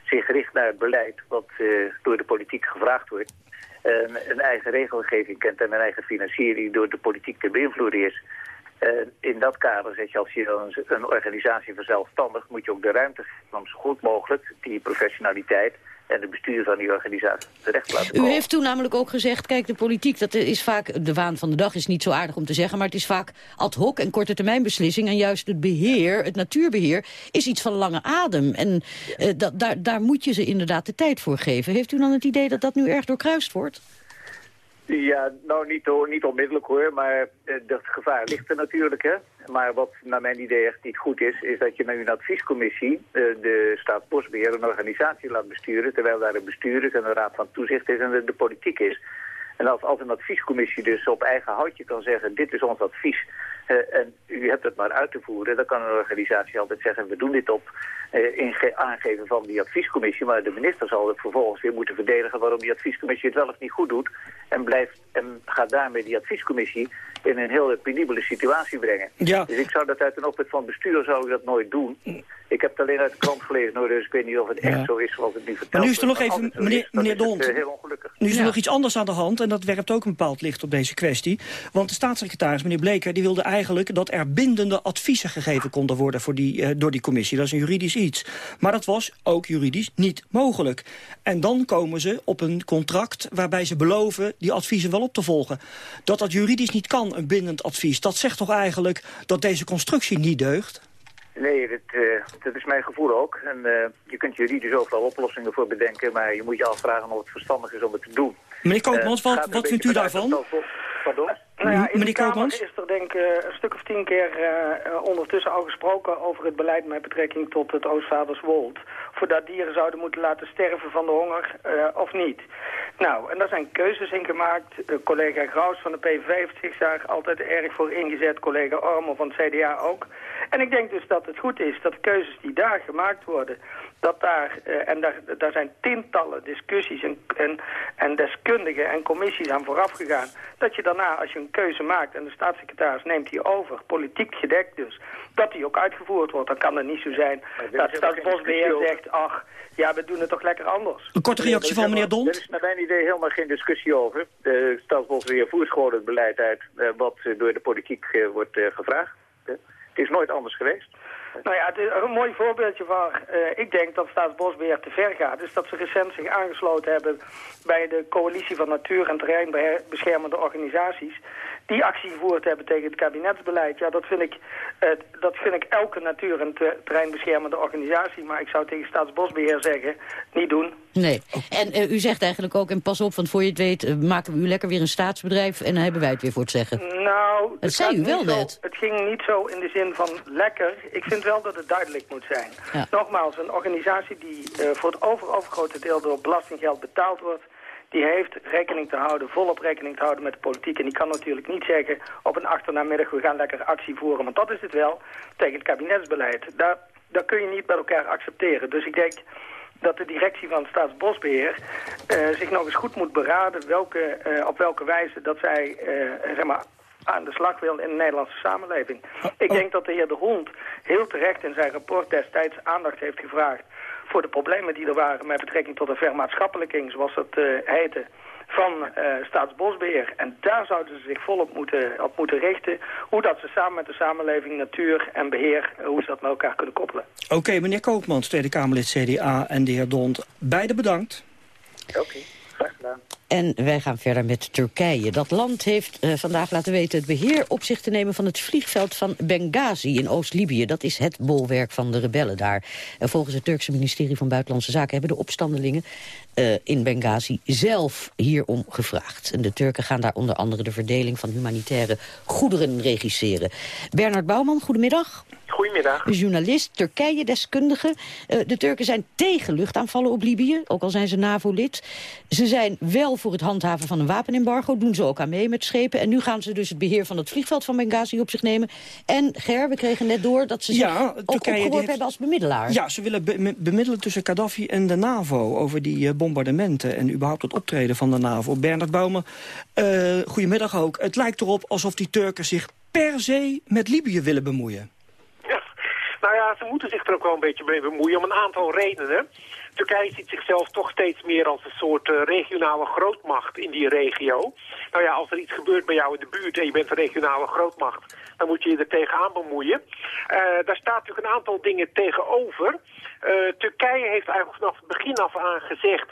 Zich richt naar het beleid wat eh, door de politiek gevraagd wordt. En een eigen regelgeving kent en een eigen financiering door de politiek te beïnvloeden is. Eh, in dat kader zeg je als je een, een organisatie verzelfstandigt, moet je ook de ruimte geven om zo goed mogelijk die professionaliteit en de bestuur van die organisatie terecht te laten U heeft toen namelijk ook gezegd, kijk, de politiek, dat is vaak, de waan van de dag is niet zo aardig om te zeggen, maar het is vaak ad hoc en korte termijn beslissing. En juist het beheer, het natuurbeheer, is iets van lange adem. En eh, daar, daar moet je ze inderdaad de tijd voor geven. Heeft u dan het idee dat dat nu erg doorkruist wordt? Ja, nou niet, niet onmiddellijk hoor, maar eh, dat gevaar ligt er natuurlijk. Hè. Maar wat naar mijn idee echt niet goed is, is dat je naar een adviescommissie eh, de Staatsbosbeheer een organisatie laat besturen, terwijl daar een bestuur en een raad van toezicht is en de, de politiek is. En als, als een adviescommissie dus op eigen houtje kan zeggen, dit is ons advies en u hebt het maar uit te voeren, dan kan een organisatie altijd zeggen, we doen dit op eh, inge- aangeven van die adviescommissie, maar de minister zal het vervolgens weer moeten verdedigen waarom die adviescommissie het wel of niet goed doet en, blijft, en gaat daarmee die adviescommissie in een heel penibele situatie brengen. Ja. Dus ik zou dat uit een opzet van bestuur zou ik dat nooit doen. Ik heb het alleen uit de krant gelezen, hoor, dus ik weet niet of het Ja. echt zo is zoals het nu vertelt Maar nu is er nog even, meneer, meneer is het, Dont, eh, heel ongelukkig. nu is er nog iets anders aan de hand en dat werpt ook een bepaald licht op deze kwestie. Want de staatssecretaris, meneer Bleker, die wilde eigenlijk dat er bindende adviezen gegeven konden worden voor die, eh, door die commissie. Dat is een juridisch iets. Maar dat was ook juridisch niet mogelijk. En dan komen ze op een contract waarbij ze beloven die adviezen wel op te volgen. Dat dat juridisch niet kan, een bindend advies, dat zegt toch eigenlijk dat deze constructie niet deugt? Nee, dat, eh, dat is mijn gevoel ook. En eh, je kunt juridisch overal oplossingen voor bedenken, maar je moet je afvragen of het verstandig is om het te doen. Meneer Koopmans, Eh, wat- wat vindt u daarvan? Pardon? Nou ja, in de Kamer is er denk ik eh, een stuk of tien keer eh, ondertussen al gesproken over het beleid met betrekking tot het Oostvaarderswold. Voordat dieren zouden moeten laten sterven van de honger eh, of niet. Nou, en daar zijn keuzes in gemaakt. Eh, collega Graus van de PVV heeft zich daar altijd erg voor ingezet. Collega Ormel van het CDA ook. En ik denk dus dat het goed is dat de keuzes die daar gemaakt worden... dat daar, eh, en daar, daar zijn tientallen discussies en, en, en deskundigen en commissies aan vooraf gegaan... dat je daarna, als je een keuze maakt en de staatssecretaris neemt die over... politiek gedekt dus, dat die ook uitgevoerd wordt. Dan kan het niet zo zijn dat Staatsbosbeheer zegt... ach, ja, we doen het toch lekker anders. Een korte reactie van meneer Dont. Er is naar mijn idee helemaal geen discussie over. De Staatsbosbeheer voert gewoon het beleid uit eh, wat eh, door de politiek wordt eh, gevraagd. Het is nooit anders geweest. Nou ja, het is een mooi voorbeeldje van, eh, ik denk dat Staatsbosbeheer te ver gaat. is dat ze recent zich aangesloten hebben bij de coalitie van natuur- en terreinbeschermende organisaties. Die actie gevoerd hebben tegen het kabinetsbeleid. Ja, dat vind ik, eh, dat vind ik elke natuur- en ter- terreinbeschermende organisatie. Maar ik zou tegen Staatsbosbeheer zeggen, niet doen. Nee. En eh, u zegt eigenlijk ook, en pas op, want voor je het weet... maken we u lekker weer een staatsbedrijf en dan hebben wij het weer voor het zeggen. Nou, Dat het zei u wel net. Het ging niet zo in de zin van lekker. Ik vind wel dat het duidelijk moet zijn. Ja. Nogmaals, een organisatie die eh, voor het over, overgrote deel door belastinggeld betaald wordt... die heeft rekening te houden, volop rekening te houden met de politiek. En die kan natuurlijk niet zeggen op een achternamiddag... we gaan lekker actie voeren, want dat is het wel tegen het kabinetsbeleid. Daar, daar kun je niet bij elkaar accepteren. Dus ik denk dat de directie van Staatsbosbeheer eh, zich nog eens goed moet beraden welke, eh, op welke wijze dat zij eh, zeg maar, aan de slag wil in de Nederlandse samenleving. Ik denk dat de heer De Hond heel terecht in zijn rapport destijds aandacht heeft gevraagd voor de problemen die er waren met betrekking tot een vermaatschappelijking, zoals dat eh, heette, van uh, Staatsbosbeheer. En daar zouden ze zich volop moeten, op moeten richten. Hoe dat ze samen met de samenleving, natuur en beheer, hoe ze dat met elkaar kunnen koppelen. Oké, meneer Koopmans, Tweede Kamerlid CDA en de heer Dont. Beide bedankt. Oké, graag gedaan. En wij gaan verder met Turkije. Dat land heeft uh, vandaag laten weten het beheer op zich te nemen... van het vliegveld van Benghazi in Oost-Libië. Dat is het bolwerk van de rebellen daar. En volgens het Turkse ministerie van Buitenlandse Zaken... hebben de opstandelingen uh, in Benghazi zelf hierom gevraagd. En de Turken gaan daar onder andere de verdeling van humanitaire goederen regisseren. Bernard Bouwman, goedemiddag. Goedemiddag. Journalist, Turkije-deskundige. Uh, de Turken zijn tegen luchtaanvallen op Libië, ook al zijn ze NAVO-lid. Ze zijn wel voor het handhaven van een wapenembargo, doen ze ook aan mee met schepen. En nu gaan ze dus het beheer van het vliegveld van Benghazi op zich nemen. En Ger, we kregen net door dat ze zich ja, ook opgeworpen heeft... hebben als bemiddelaar. Ja, ze willen be bemiddelen tussen Gaddafi en de NAVO over die uh, bombardementen... en überhaupt het optreden van de NAVO. Bernard Bouwman, uh, goedemiddag ook. Het lijkt erop alsof die Turken zich per se met Libië willen bemoeien. Nou ja, ze moeten zich er ook wel een beetje mee bemoeien om een aantal redenen. Turkije ziet zichzelf toch steeds meer als een soort uh, regionale grootmacht in die regio. Nou ja, als er iets gebeurt bij jou in de buurt en je bent een regionale grootmacht, dan moet je je er tegenaan bemoeien. Uh, daar staat natuurlijk een aantal dingen tegenover. Uh, Turkije heeft eigenlijk vanaf het begin af aan gezegd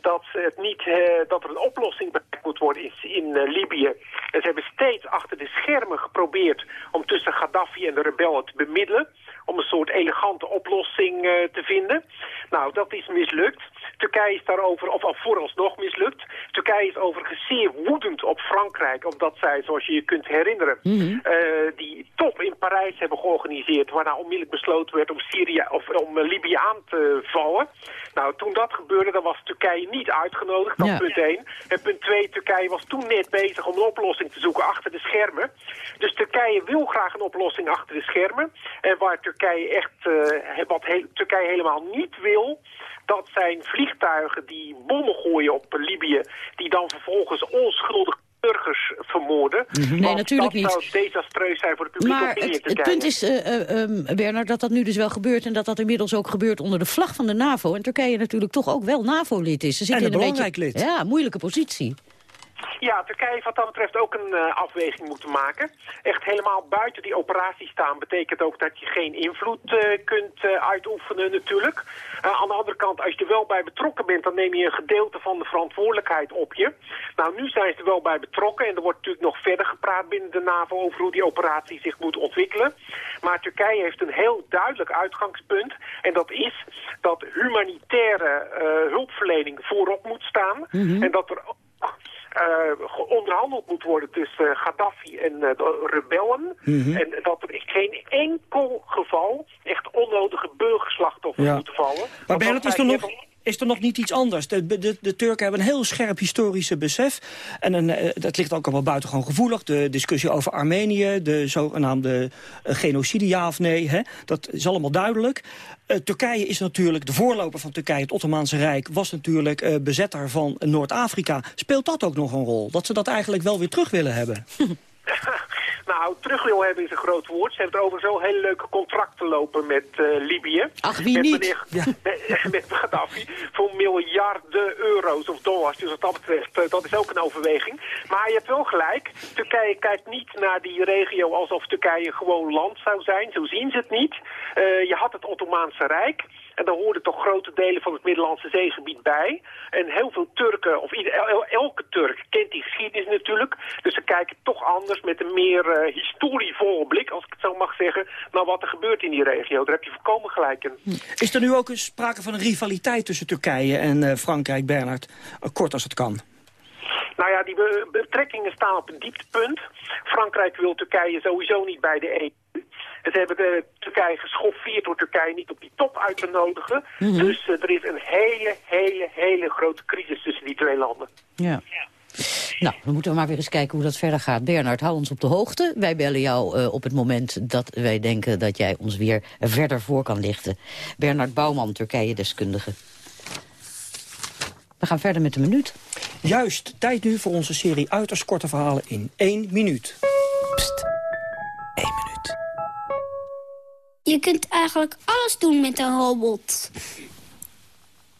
dat, het niet, dat er een oplossing bereikt moet worden in, in Libië. En ze hebben steeds achter de schermen geprobeerd om tussen Gaddafi en de rebellen te bemiddelen om een soort elegante oplossing uh, te vinden. Nou, dat is mislukt. Turkije is daarover, of al vooralsnog mislukt. Turkije is overigens zeer woedend op Frankrijk, omdat zij, zoals je je kunt herinneren, mm -hmm. uh, die top in Parijs hebben georganiseerd, waarna onmiddellijk besloten werd om, Syrië, of, om uh, Aan te vallen. Nou, toen dat gebeurde, dan was Turkije niet uitgenodigd, dat ja. punt 1. En punt 2, Turkije was toen net bezig om een oplossing te zoeken achter de schermen. Dus Turkije wil graag een oplossing achter de schermen. En waar Turkije echt, uh, wat he Turkije helemaal niet wil, dat zijn vliegtuigen die bommen gooien op Libië, die dan vervolgens onschuldig burgers vermoorden. Mm -hmm. Nee, natuurlijk dat niet. zou desastreus zijn voor de publieke maar opinie het, het punt is, uh, um, Bernard, dat dat nu dus wel gebeurt... en dat dat inmiddels ook gebeurt onder de vlag van de NAVO. En Turkije natuurlijk toch ook wel NAVO-lid is. Ze zitten en een, een belangrijk beetje, lid. Ja, moeilijke positie. Ja, Turkije heeft wat dat betreft ook een uh, afweging moeten maken. Echt helemaal buiten die operatie staan betekent ook dat je geen invloed uh, kunt uh, uitoefenen natuurlijk. aan de andere kant, als je er wel bij betrokken bent, dan neem je een gedeelte van de verantwoordelijkheid op je. Nou, nu zijn ze er wel bij betrokken en er wordt natuurlijk nog verder gepraat binnen de NAVO over hoe die operatie zich moet ontwikkelen. Maar Turkije heeft een heel duidelijk uitgangspunt en dat is dat humanitaire hulpverlening voorop moet staan mm -hmm. en dat er onderhandeld moet worden tussen Gaddafi en uh, de rebellen. Mm -hmm. En dat er in geen enkel geval echt onnodige burgerslachtoffers ja. moeten vallen. Maar Bernard, is er nog... Is er nog niet iets anders? De, de, de Turken hebben een heel scherp historische besef. En een, uh, dat ligt ook allemaal buitengewoon gevoelig. De discussie over Armenië, de zogenaamde uh, genocide, ja of nee. Hè? Dat is allemaal duidelijk. Uh, Turkije is natuurlijk, de voorloper van Turkije, het Ottomaanse Rijk... was natuurlijk bezetter van Noord-Afrika. Speelt dat ook nog een rol? Dat ze dat eigenlijk wel weer terug willen hebben? Nou, terug wil hebben is een groot woord. Ze hebben over zo hele leuke contracten lopen met uh, Libië. Ach, wie met niet? Meneer, ja. met, met Gaddafi. Voor miljarden euro's of dollars. Dus wat dat betreft, uh, dat is ook een overweging. Maar je hebt wel gelijk. Turkije kijkt niet naar die regio alsof Turkije gewoon land zou zijn. Zo zien ze het niet. Uh, je had het Ottomaanse Rijk. En daar hoorden toch grote delen van het Middellandse zeegebied bij. En heel veel Turken, of ieder, el, elke Turk, kent die geschiedenis natuurlijk. Dus ze kijken toch anders met een meer uh, historievolle blik, als ik het zo mag zeggen, naar wat er gebeurt in die regio. Daar heb je voorkomen gelijk in. Is er nu ook een sprake van een rivaliteit tussen Turkije en uh, Frankrijk, Bernard? Uh, kort als het kan. Nou ja, die be betrekkingen staan op een dieptepunt. Frankrijk wil Turkije sowieso niet bij de EU. Ze hebben de Turkije geschoffeerd door Turkije niet op die top uit te nodigen. Mm -hmm. Dus uh, er is een hele, hele, hele grote crisis tussen die twee landen. Ja. ja. Nou, dan moeten we maar weer eens kijken hoe dat verder gaat. Bernard, hou ons op de hoogte. Wij bellen jou uh, op het moment dat wij denken dat jij ons weer verder voor kan lichten. Bernard Bouwman, Turkije-deskundige. We gaan verder met de minuut. Juist, tijd nu voor onze serie uiterst korte verhalen in één minuut. Pst, Je kunt eigenlijk alles doen met een robot.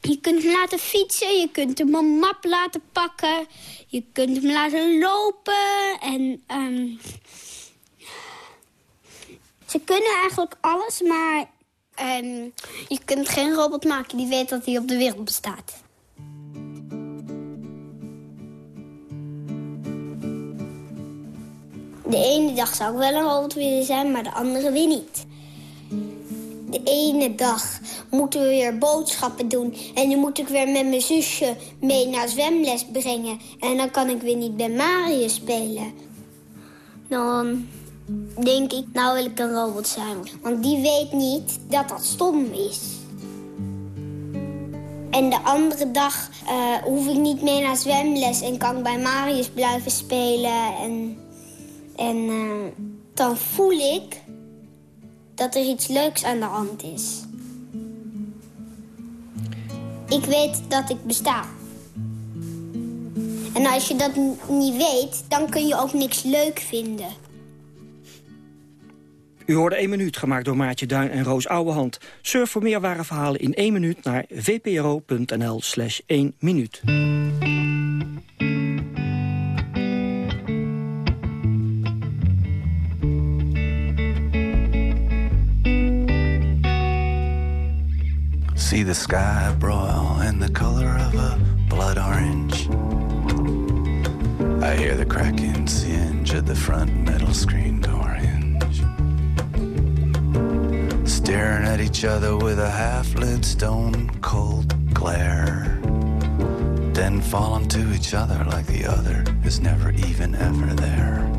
Je kunt hem laten fietsen, je kunt hem een map laten pakken. Je kunt hem laten lopen en... ehm, ze kunnen eigenlijk alles, maar ehm, je kunt geen robot maken die weet dat hij op de wereld bestaat. De ene dag zou ik wel een robot willen zijn, maar de andere weer niet. De ene dag moeten we weer boodschappen doen. En dan moet ik weer met mijn zusje mee naar zwemles brengen. En dan kan ik weer niet bij Mario spelen. Dan denk ik, nou wil ik een robot zijn. Want die weet niet dat dat stom is. En de andere dag eh, hoef ik niet mee naar zwemles en kan ik bij Marius blijven spelen. En, en eh, dan voel ik dat er iets leuks aan de hand is. Ik weet dat ik besta. En als je dat niet weet, dan kun je ook niks leuk vinden. U hoorde 1 minuut, gemaakt door Maartje Duin en Roos Ouwehand. Surf voor meer ware verhalen in 1 minuut naar vpro.nl slash 1 minuut. See the sky broil in the color of a blood orange. I hear the cracking singe of the front metal screen door hinge. Staring at each other with a half-lit stone cold glare. Then falling to each other like the other is never even ever there.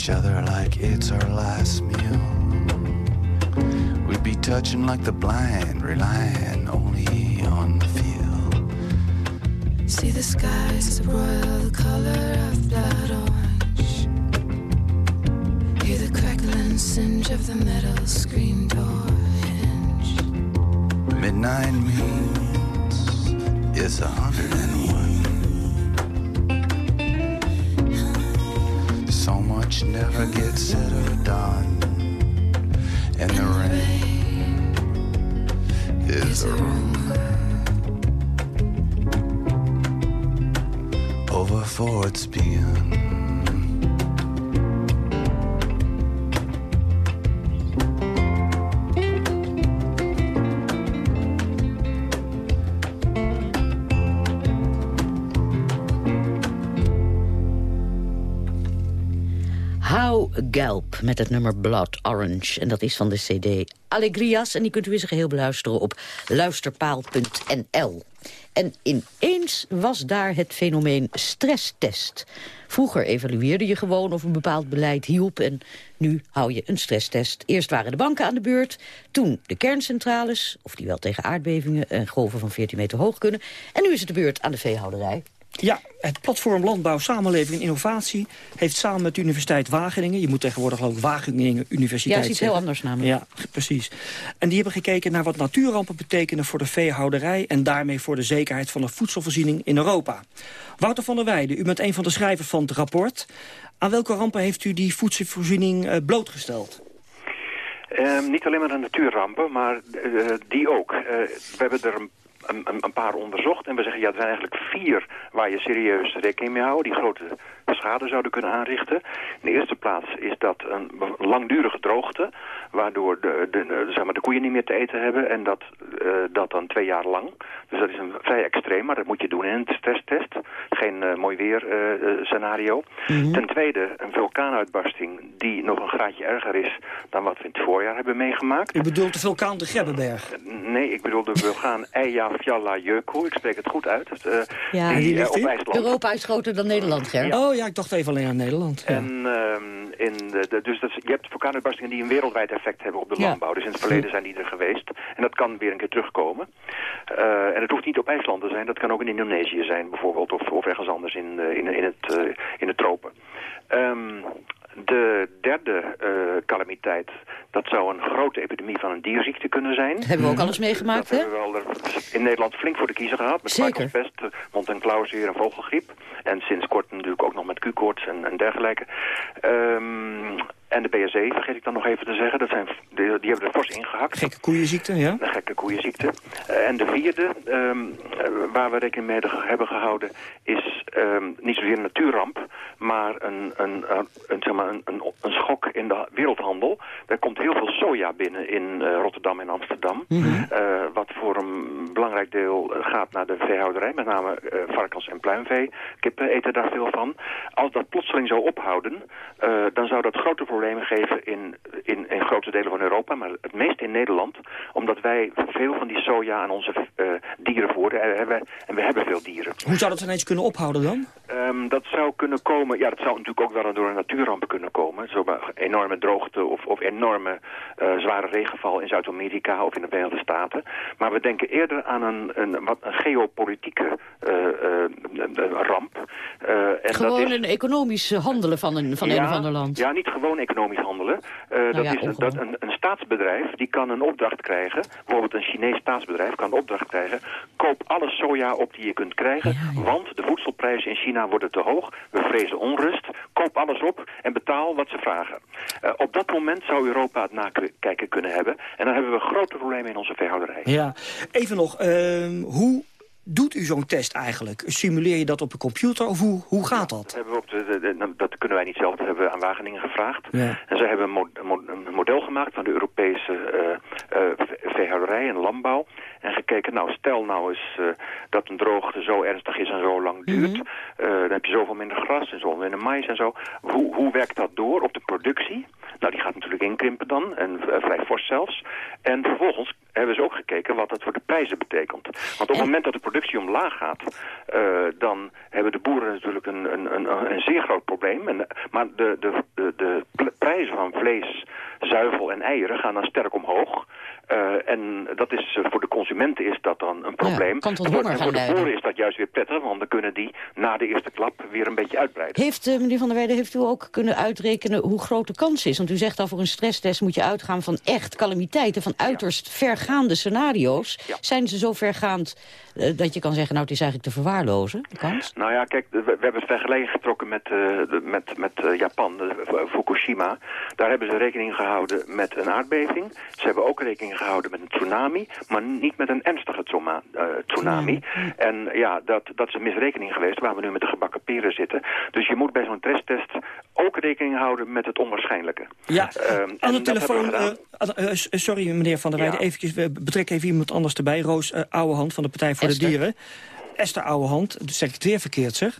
Each other like it's our last meal. We'd be touching like the blind, relying only on the feel. See the skies broil the color of blood orange. Hear the crackling singe of the metal screen door hinge. Midnight means it's a hundred and much never gets said or done. And the rain is a rumor. Over for it's begun. Met het nummer Blood Orange. En dat is van de cd Allegrias. En die kunt u in zijn geheel beluisteren op luisterpaal.nl. En ineens was daar het fenomeen stresstest. Vroeger evalueerde je gewoon of een bepaald beleid hielp... en nu hou je een stresstest. Eerst waren de banken aan de beurt, toen de kerncentrales... of die wel tegen aardbevingen en golven van 14 meter hoog kunnen... en nu is het de beurt aan de veehouderij. Ja, het platform Landbouw, Samenleving en Innovatie... heeft samen met de Universiteit Wageningen... je moet tegenwoordig geloof ik Wageningen Universiteit Ja, is iets heel anders namelijk. Ja, precies. En die hebben gekeken naar wat natuurrampen betekenen voor de veehouderij... en daarmee voor de zekerheid van de voedselvoorziening in Europa. Wouter van der Weijden, u bent een van de schrijvers van het rapport. Aan welke rampen heeft u die voedselvoorziening eh, blootgesteld? Ehm, niet alleen maar de natuurrampen, maar die ook. Eh, we hebben er een, een, een paar onderzocht. En we zeggen... ja, er zijn eigenlijk vier waar je serieus rekening mee houdt... die grote schade zouden kunnen aanrichten. In de eerste plaats is dat een langdurige droogte... waardoor de, de, de, zeg maar de koeien niet meer te eten hebben... en dat, eh, dat dan twee jaar lang. Dus dat is een vrij extreem, maar dat moet je doen in een stresstest. Geen eh, mooi weer eh, scenario. Ten tweede een vulkaanuitbarsting die nog een graadje erger is... dan wat we in het voorjaar hebben meegemaakt. U bedoelt de vulkaan de Grebbeberg? Nee, ik bedoel de vulkaan Eyjafjallajökull. Ik spreek het goed uit. Eh, Ja, die, op IJsland. Europa is groter dan Nederland, Ger. Oh ja, ik dacht even alleen aan Nederland. Ja. En, ehm, in de, de- dus dat, je hebt vulkaanuitbarstingen die een wereldwijd effect hebben op de Ja. landbouw. Dus in het verleden zijn die er geweest. En dat kan weer een keer terugkomen. Eh, en het hoeft niet op IJsland te zijn. Dat kan ook in Indonesië zijn bijvoorbeeld. Of, of ergens anders in, eh, in, in, het, eh, in de tropen. Ehm, de derde eh, calamiteit, dat zou een grote epidemie van een dierziekte kunnen zijn. Hebben we ook alles meegemaakt, Dat hè? hebben we wel er in Nederland flink voor de kiezer gehad. Met varkenspest, eh, mond- en klauwzeer en vogelgriep. En sinds kort natuurlijk ook nog met Q-koorts en, en dergelijke. Ehm, en de BSE, vergeet ik dan nog even te zeggen. Dat zijn, die, die hebben er fors ingehakt. Gekke koeienziekte, ja? Een gekke koeienziekte. Eh, en de vierde, ehm, eh, waar we rekening mee de- hebben gehouden, is ehm, niet zozeer een natuurramp, maar een, een, een, een, zeg maar een, een, een schok in de wereldhandel. Er komt heel veel soja binnen in eh, Rotterdam en Amsterdam, eh, wat voor een belangrijk deel gaat naar de veehouderij, met name varkens en pluimvee. Kippen eten daar veel van. Als dat plotseling zou ophouden, dan zou dat grote problemen geven in, in, in grote delen van Europa, maar het meest in Nederland, omdat wij veel van die soja aan onze eh, dieren voeren en, hebben- en we hebben veel dieren. Hoe zou dat ineens kunnen ophouden dan? Ehm, dat zou kunnen komen, ja, dat zou natuurlijk ook wel door een natuurramp kunnen komen. Zo bij enorme droogte of, of enorme eh, zware regenval in Zuid-Amerika of in de Verenigde Staten. Maar we denken eerder aan een, een, wat, een geopolitieke eh, eh, ramp. Eh, en dat Gewoon is, een economisch eh, handelen van een, van een of ander land. ja, niet gewoon economisch handelen. Eh, dat Nou ja, is dat een, een staatsbedrijf die kan een opdracht krijgen. Bijvoorbeeld een Chinees staatsbedrijf kan een opdracht krijgen. Koop alle soja op die je kunt krijgen. Want de voedselprijzen in China worden te hoog. We vrezen onrust. Koop alles op en betaal wat ze vragen. Eh, op dat moment zou Europa het nakijken kunnen hebben. En dan hebben we grote problemen in onze veehouderij. Ja, even nog. ehm, hoe doet u zo'n test eigenlijk? Simuleer je dat op een computer of hoe, hoe gaat dat? Dat, hebben we op de, de- de- nou, dat kunnen wij niet zelf, dat hebben we aan Wageningen gevraagd. Ja. En zij hebben een, mo- een mo- een model gemaakt van de Europese ve- veehouderij en landbouw. En gekeken, nou stel nou eens eh, dat een droogte zo ernstig is en zo lang duurt. Eh, dan heb je zoveel minder gras en zoveel minder mais en zo. Hoe, hoe werkt dat door op de productie? Nou, die gaat natuurlijk inkrimpen dan, en vrij fors zelfs. En vervolgens hebben ze ook gekeken wat dat voor de prijzen betekent. Want op het moment dat de productie omlaag gaat, eh, dan hebben de boeren natuurlijk een, een, een, een zeer groot probleem. En, maar de, de, de, prijzen van vlees, zuivel en eieren gaan dan sterk omhoog. Eh, en dat is, eh, voor de consumenten is dat dan een probleem. kan tot En voor- en voor de boeren is dat juist weer prettig, want dan kunnen die na de eerste klap weer een beetje uitbreiden. Heeft, meneer Van der Weijden, heeft u ook kunnen uitrekenen hoe groot de kans is? Want u zegt al, voor een stresstest moet je uitgaan van echt calamiteiten, van uiterst vergaande scenario's. Zijn ze zo vergaand dat je kan zeggen, nou, het is eigenlijk te verwaarlozen, de kans? Nou ja, kijk, we, we hebben het vergelijking getrokken met, eh, de- met, met eh, Japan, de, Fukushima. Daar hebben ze rekening gehouden met een aardbeving. Ze hebben ook rekening gehouden met een tsunami, maar niet met een ernstige tsuma- eh, tsunami. En ja, dat, dat is een misrekening geweest waar we nu met de gebakken peren zitten. Dus je moet bij zo'n stresstest ook rekening houden met het onwaarschijnlijke. Ja, Ehm, aan de en hebben we telefoon... eh, eh, sorry, meneer Van der Ja. Weijden. Eventjes, we betrekken even iemand anders erbij. Roos uh, Ouwehand van de Partij voor. De Dieren. Esther Ouwehand, de secretair verkeerd zeg.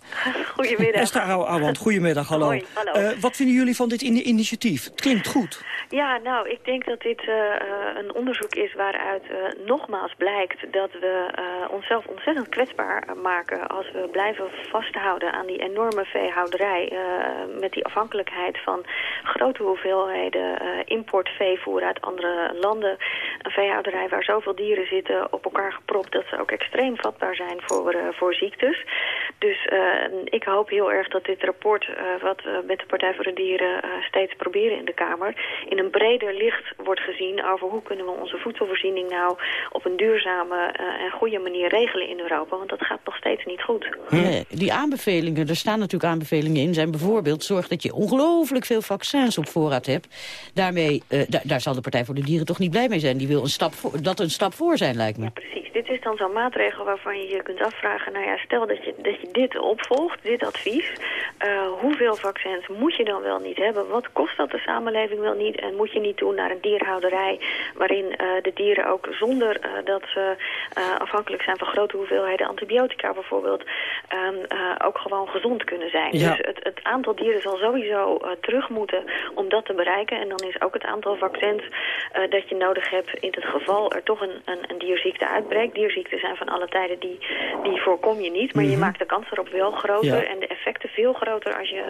Goedemiddag. Esther Ouwe- Ouwehand, goedemiddag, hallo. Hoi, hallo. Eh, wat vinden jullie van dit in initiatief? Het klinkt goed. Ja, nou, ik denk dat dit uh, een onderzoek is waaruit uh, nogmaals blijkt dat we onszelf ontzettend kwetsbaar maken als we blijven vasthouden aan die enorme veehouderij met die afhankelijkheid van grote hoeveelheden importveevoer uit andere landen. Een veehouderij waar zoveel dieren zitten op elkaar gepropt dat ze ook extreem vatbaar zijn voor, voor ziektes. Dus ik hoop heel erg dat dit rapport wat we met de Partij voor de Dieren steeds proberen in de Kamer in een breder licht wordt gezien over hoe kunnen we onze voedselvoorziening nou op een duurzame uh, en goede manier regelen in Europa. Want dat gaat nog steeds niet goed. Nee, die aanbevelingen, er staan natuurlijk aanbevelingen in, zijn bijvoorbeeld zorg dat je ongelooflijk veel vaccins op voorraad hebt. Daarmee, uh, daar zal de Partij voor de Dieren toch niet blij mee zijn. Die wil een stap voor, dat een stap voor zijn, lijkt me. Ja, precies. Dit is dan zo'n maatregel waarvan je je kunt afvragen, nou ja, stel dat je, dat je dit opvolgt, dit advies. Uh, hoeveel vaccins moet je dan wel niet hebben? Wat kost dat de samenleving wel niet? En moet je niet doen naar een dierhouderij waarin uh, de dieren ook zonder uh, dat ze afhankelijk zijn van grote hoeveelheden antibiotica bijvoorbeeld, um, ook gewoon gezond kunnen zijn. Ja. Dus het, het, aantal dieren zal sowieso terug moeten om dat te bereiken. En dan is ook het aantal vaccins dat je nodig hebt in het geval er toch een, een, een dierziekte uitbreekt. Dierziekten zijn van alle tijden, die, die voorkom je niet. Maar Mhm. je maakt de kans erop wel groter Ja. en de effecten veel groter als je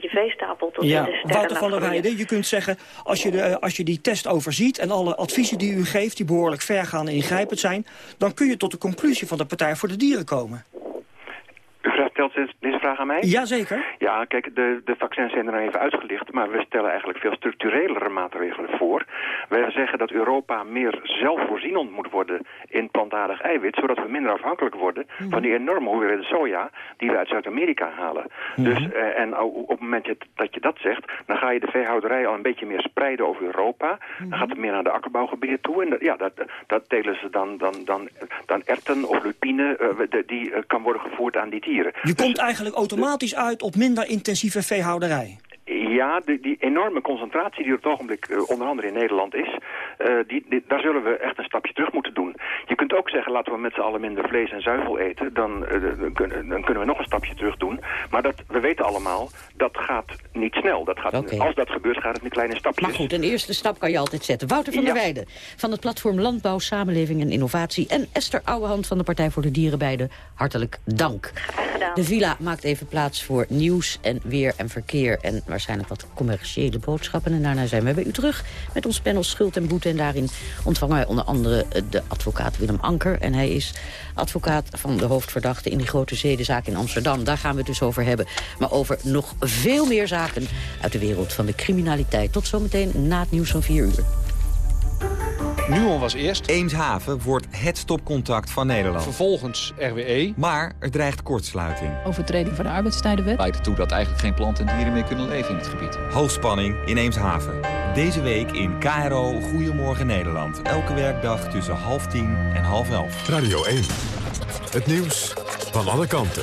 je veestapel tot in Ja, de sterren Wouter van der. Weijden, je kunt zeggen... Als je, de, als je die test overziet en alle adviezen die u geeft... die behoorlijk vergaan en ingrijpend zijn... dan kun je tot de conclusie van de Partij voor de Dieren komen. Stelt deze- vraag aan mij? Jazeker. Ja, kijk, de, de vaccins zijn er nou even uitgelicht, maar we stellen eigenlijk veel structurelere maatregelen voor. Wij zeggen dat Europa meer zelfvoorzienend moet worden in plantaardig eiwit, zodat we minder afhankelijk worden van die enorme hoeveelheden soja die we uit Zuid-Amerika halen. Dus, eh, en op het moment dat- je dat zegt, dan ga je de veehouderij al een beetje meer spreiden over Europa. Dan gaat het meer naar de akkerbouwgebieden toe. En dat, ja, dat, dat telen ze dan, dan, dan, dan erten of lupine, eh, die eh, kan worden gevoerd aan die dieren. Je komt eigenlijk automatisch uit op minder intensieve veehouderij. Ja, die, die enorme concentratie die op het ogenblik eh, onder andere in Nederland is, eh, die, die- daar zullen we echt een stapje terug moeten doen. Je kunt ook zeggen, laten we met z'n allen minder vlees en zuivel eten, dan, eh, dan, kunnen, dan kunnen we nog een stapje terug doen. Maar dat, we weten allemaal, dat gaat niet snel. Dat gaat. Als dat gebeurt, gaat het in kleine stapjes. Maar goed, een eerste stap kan je altijd zetten. Wouter van der Weijden van het platform Landbouw, Samenleving en Innovatie... en Esther Ouwehand van de Partij voor de Dieren beide hartelijk dank. De villa maakt even plaats voor nieuws en weer en verkeer... en waarschijnlijk wat commerciële boodschappen. En daarna zijn we bij u terug met ons panel Schuld en Boete. En daarin ontvangen wij onder andere eh, de advocaat Willem Anker. En hij is advocaat van de hoofdverdachte in die grote zedenzaak in Amsterdam. Daar gaan we het dus over hebben. Maar over nog veel meer zaken uit de wereld van de criminaliteit. Tot zometeen na het nieuws van 4 uur. Nuon was eerst. Eemshaven wordt het stopcontact van Nederland. Vervolgens RWE. Maar er dreigt kortsluiting. Overtreding van de arbeidstijdenwet. leidt ertoe dat eigenlijk geen planten en dieren meer kunnen leven in het gebied. Hoogspanning in Eemshaven. Deze week in KRO Goedemorgen Nederland. Elke werkdag tussen half tien en half elf. Radio 1. Het nieuws van alle kanten.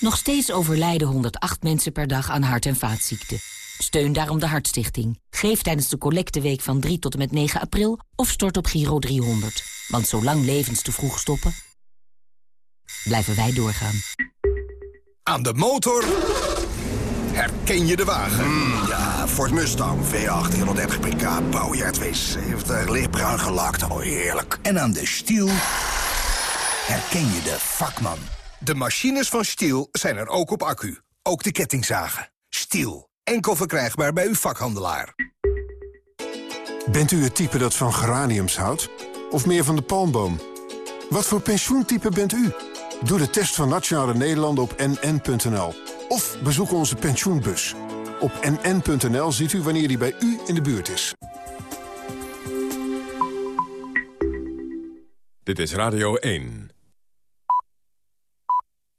Nog steeds overlijden 108 mensen per dag aan hart- en vaatziekten. Steun daarom de Hartstichting. Geef tijdens de collecteweek van 3 tot en met 9 april of stort op Giro 300. Want zolang levens te vroeg stoppen, blijven wij doorgaan. Aan de motor herken je de wagen. Hmm, ja, Ford Mustang V8 130 pk, bouwjaar 72, lichtbruin gelakt, oh heerlijk. En aan de stiel herken je de vakman. De machines van Stiel zijn er ook op accu. Ook de kettingzagen. Stiel. Enkel verkrijgbaar bij uw vakhandelaar. Bent u het type dat van geraniums houdt? Of meer van de palmboom? Wat voor pensioentype bent u? Doe de test van Nationale Nederlanden op nn.nl. Of bezoek onze pensioenbus. Op nn.nl ziet u wanneer die bij u in de buurt is. Dit is Radio 1.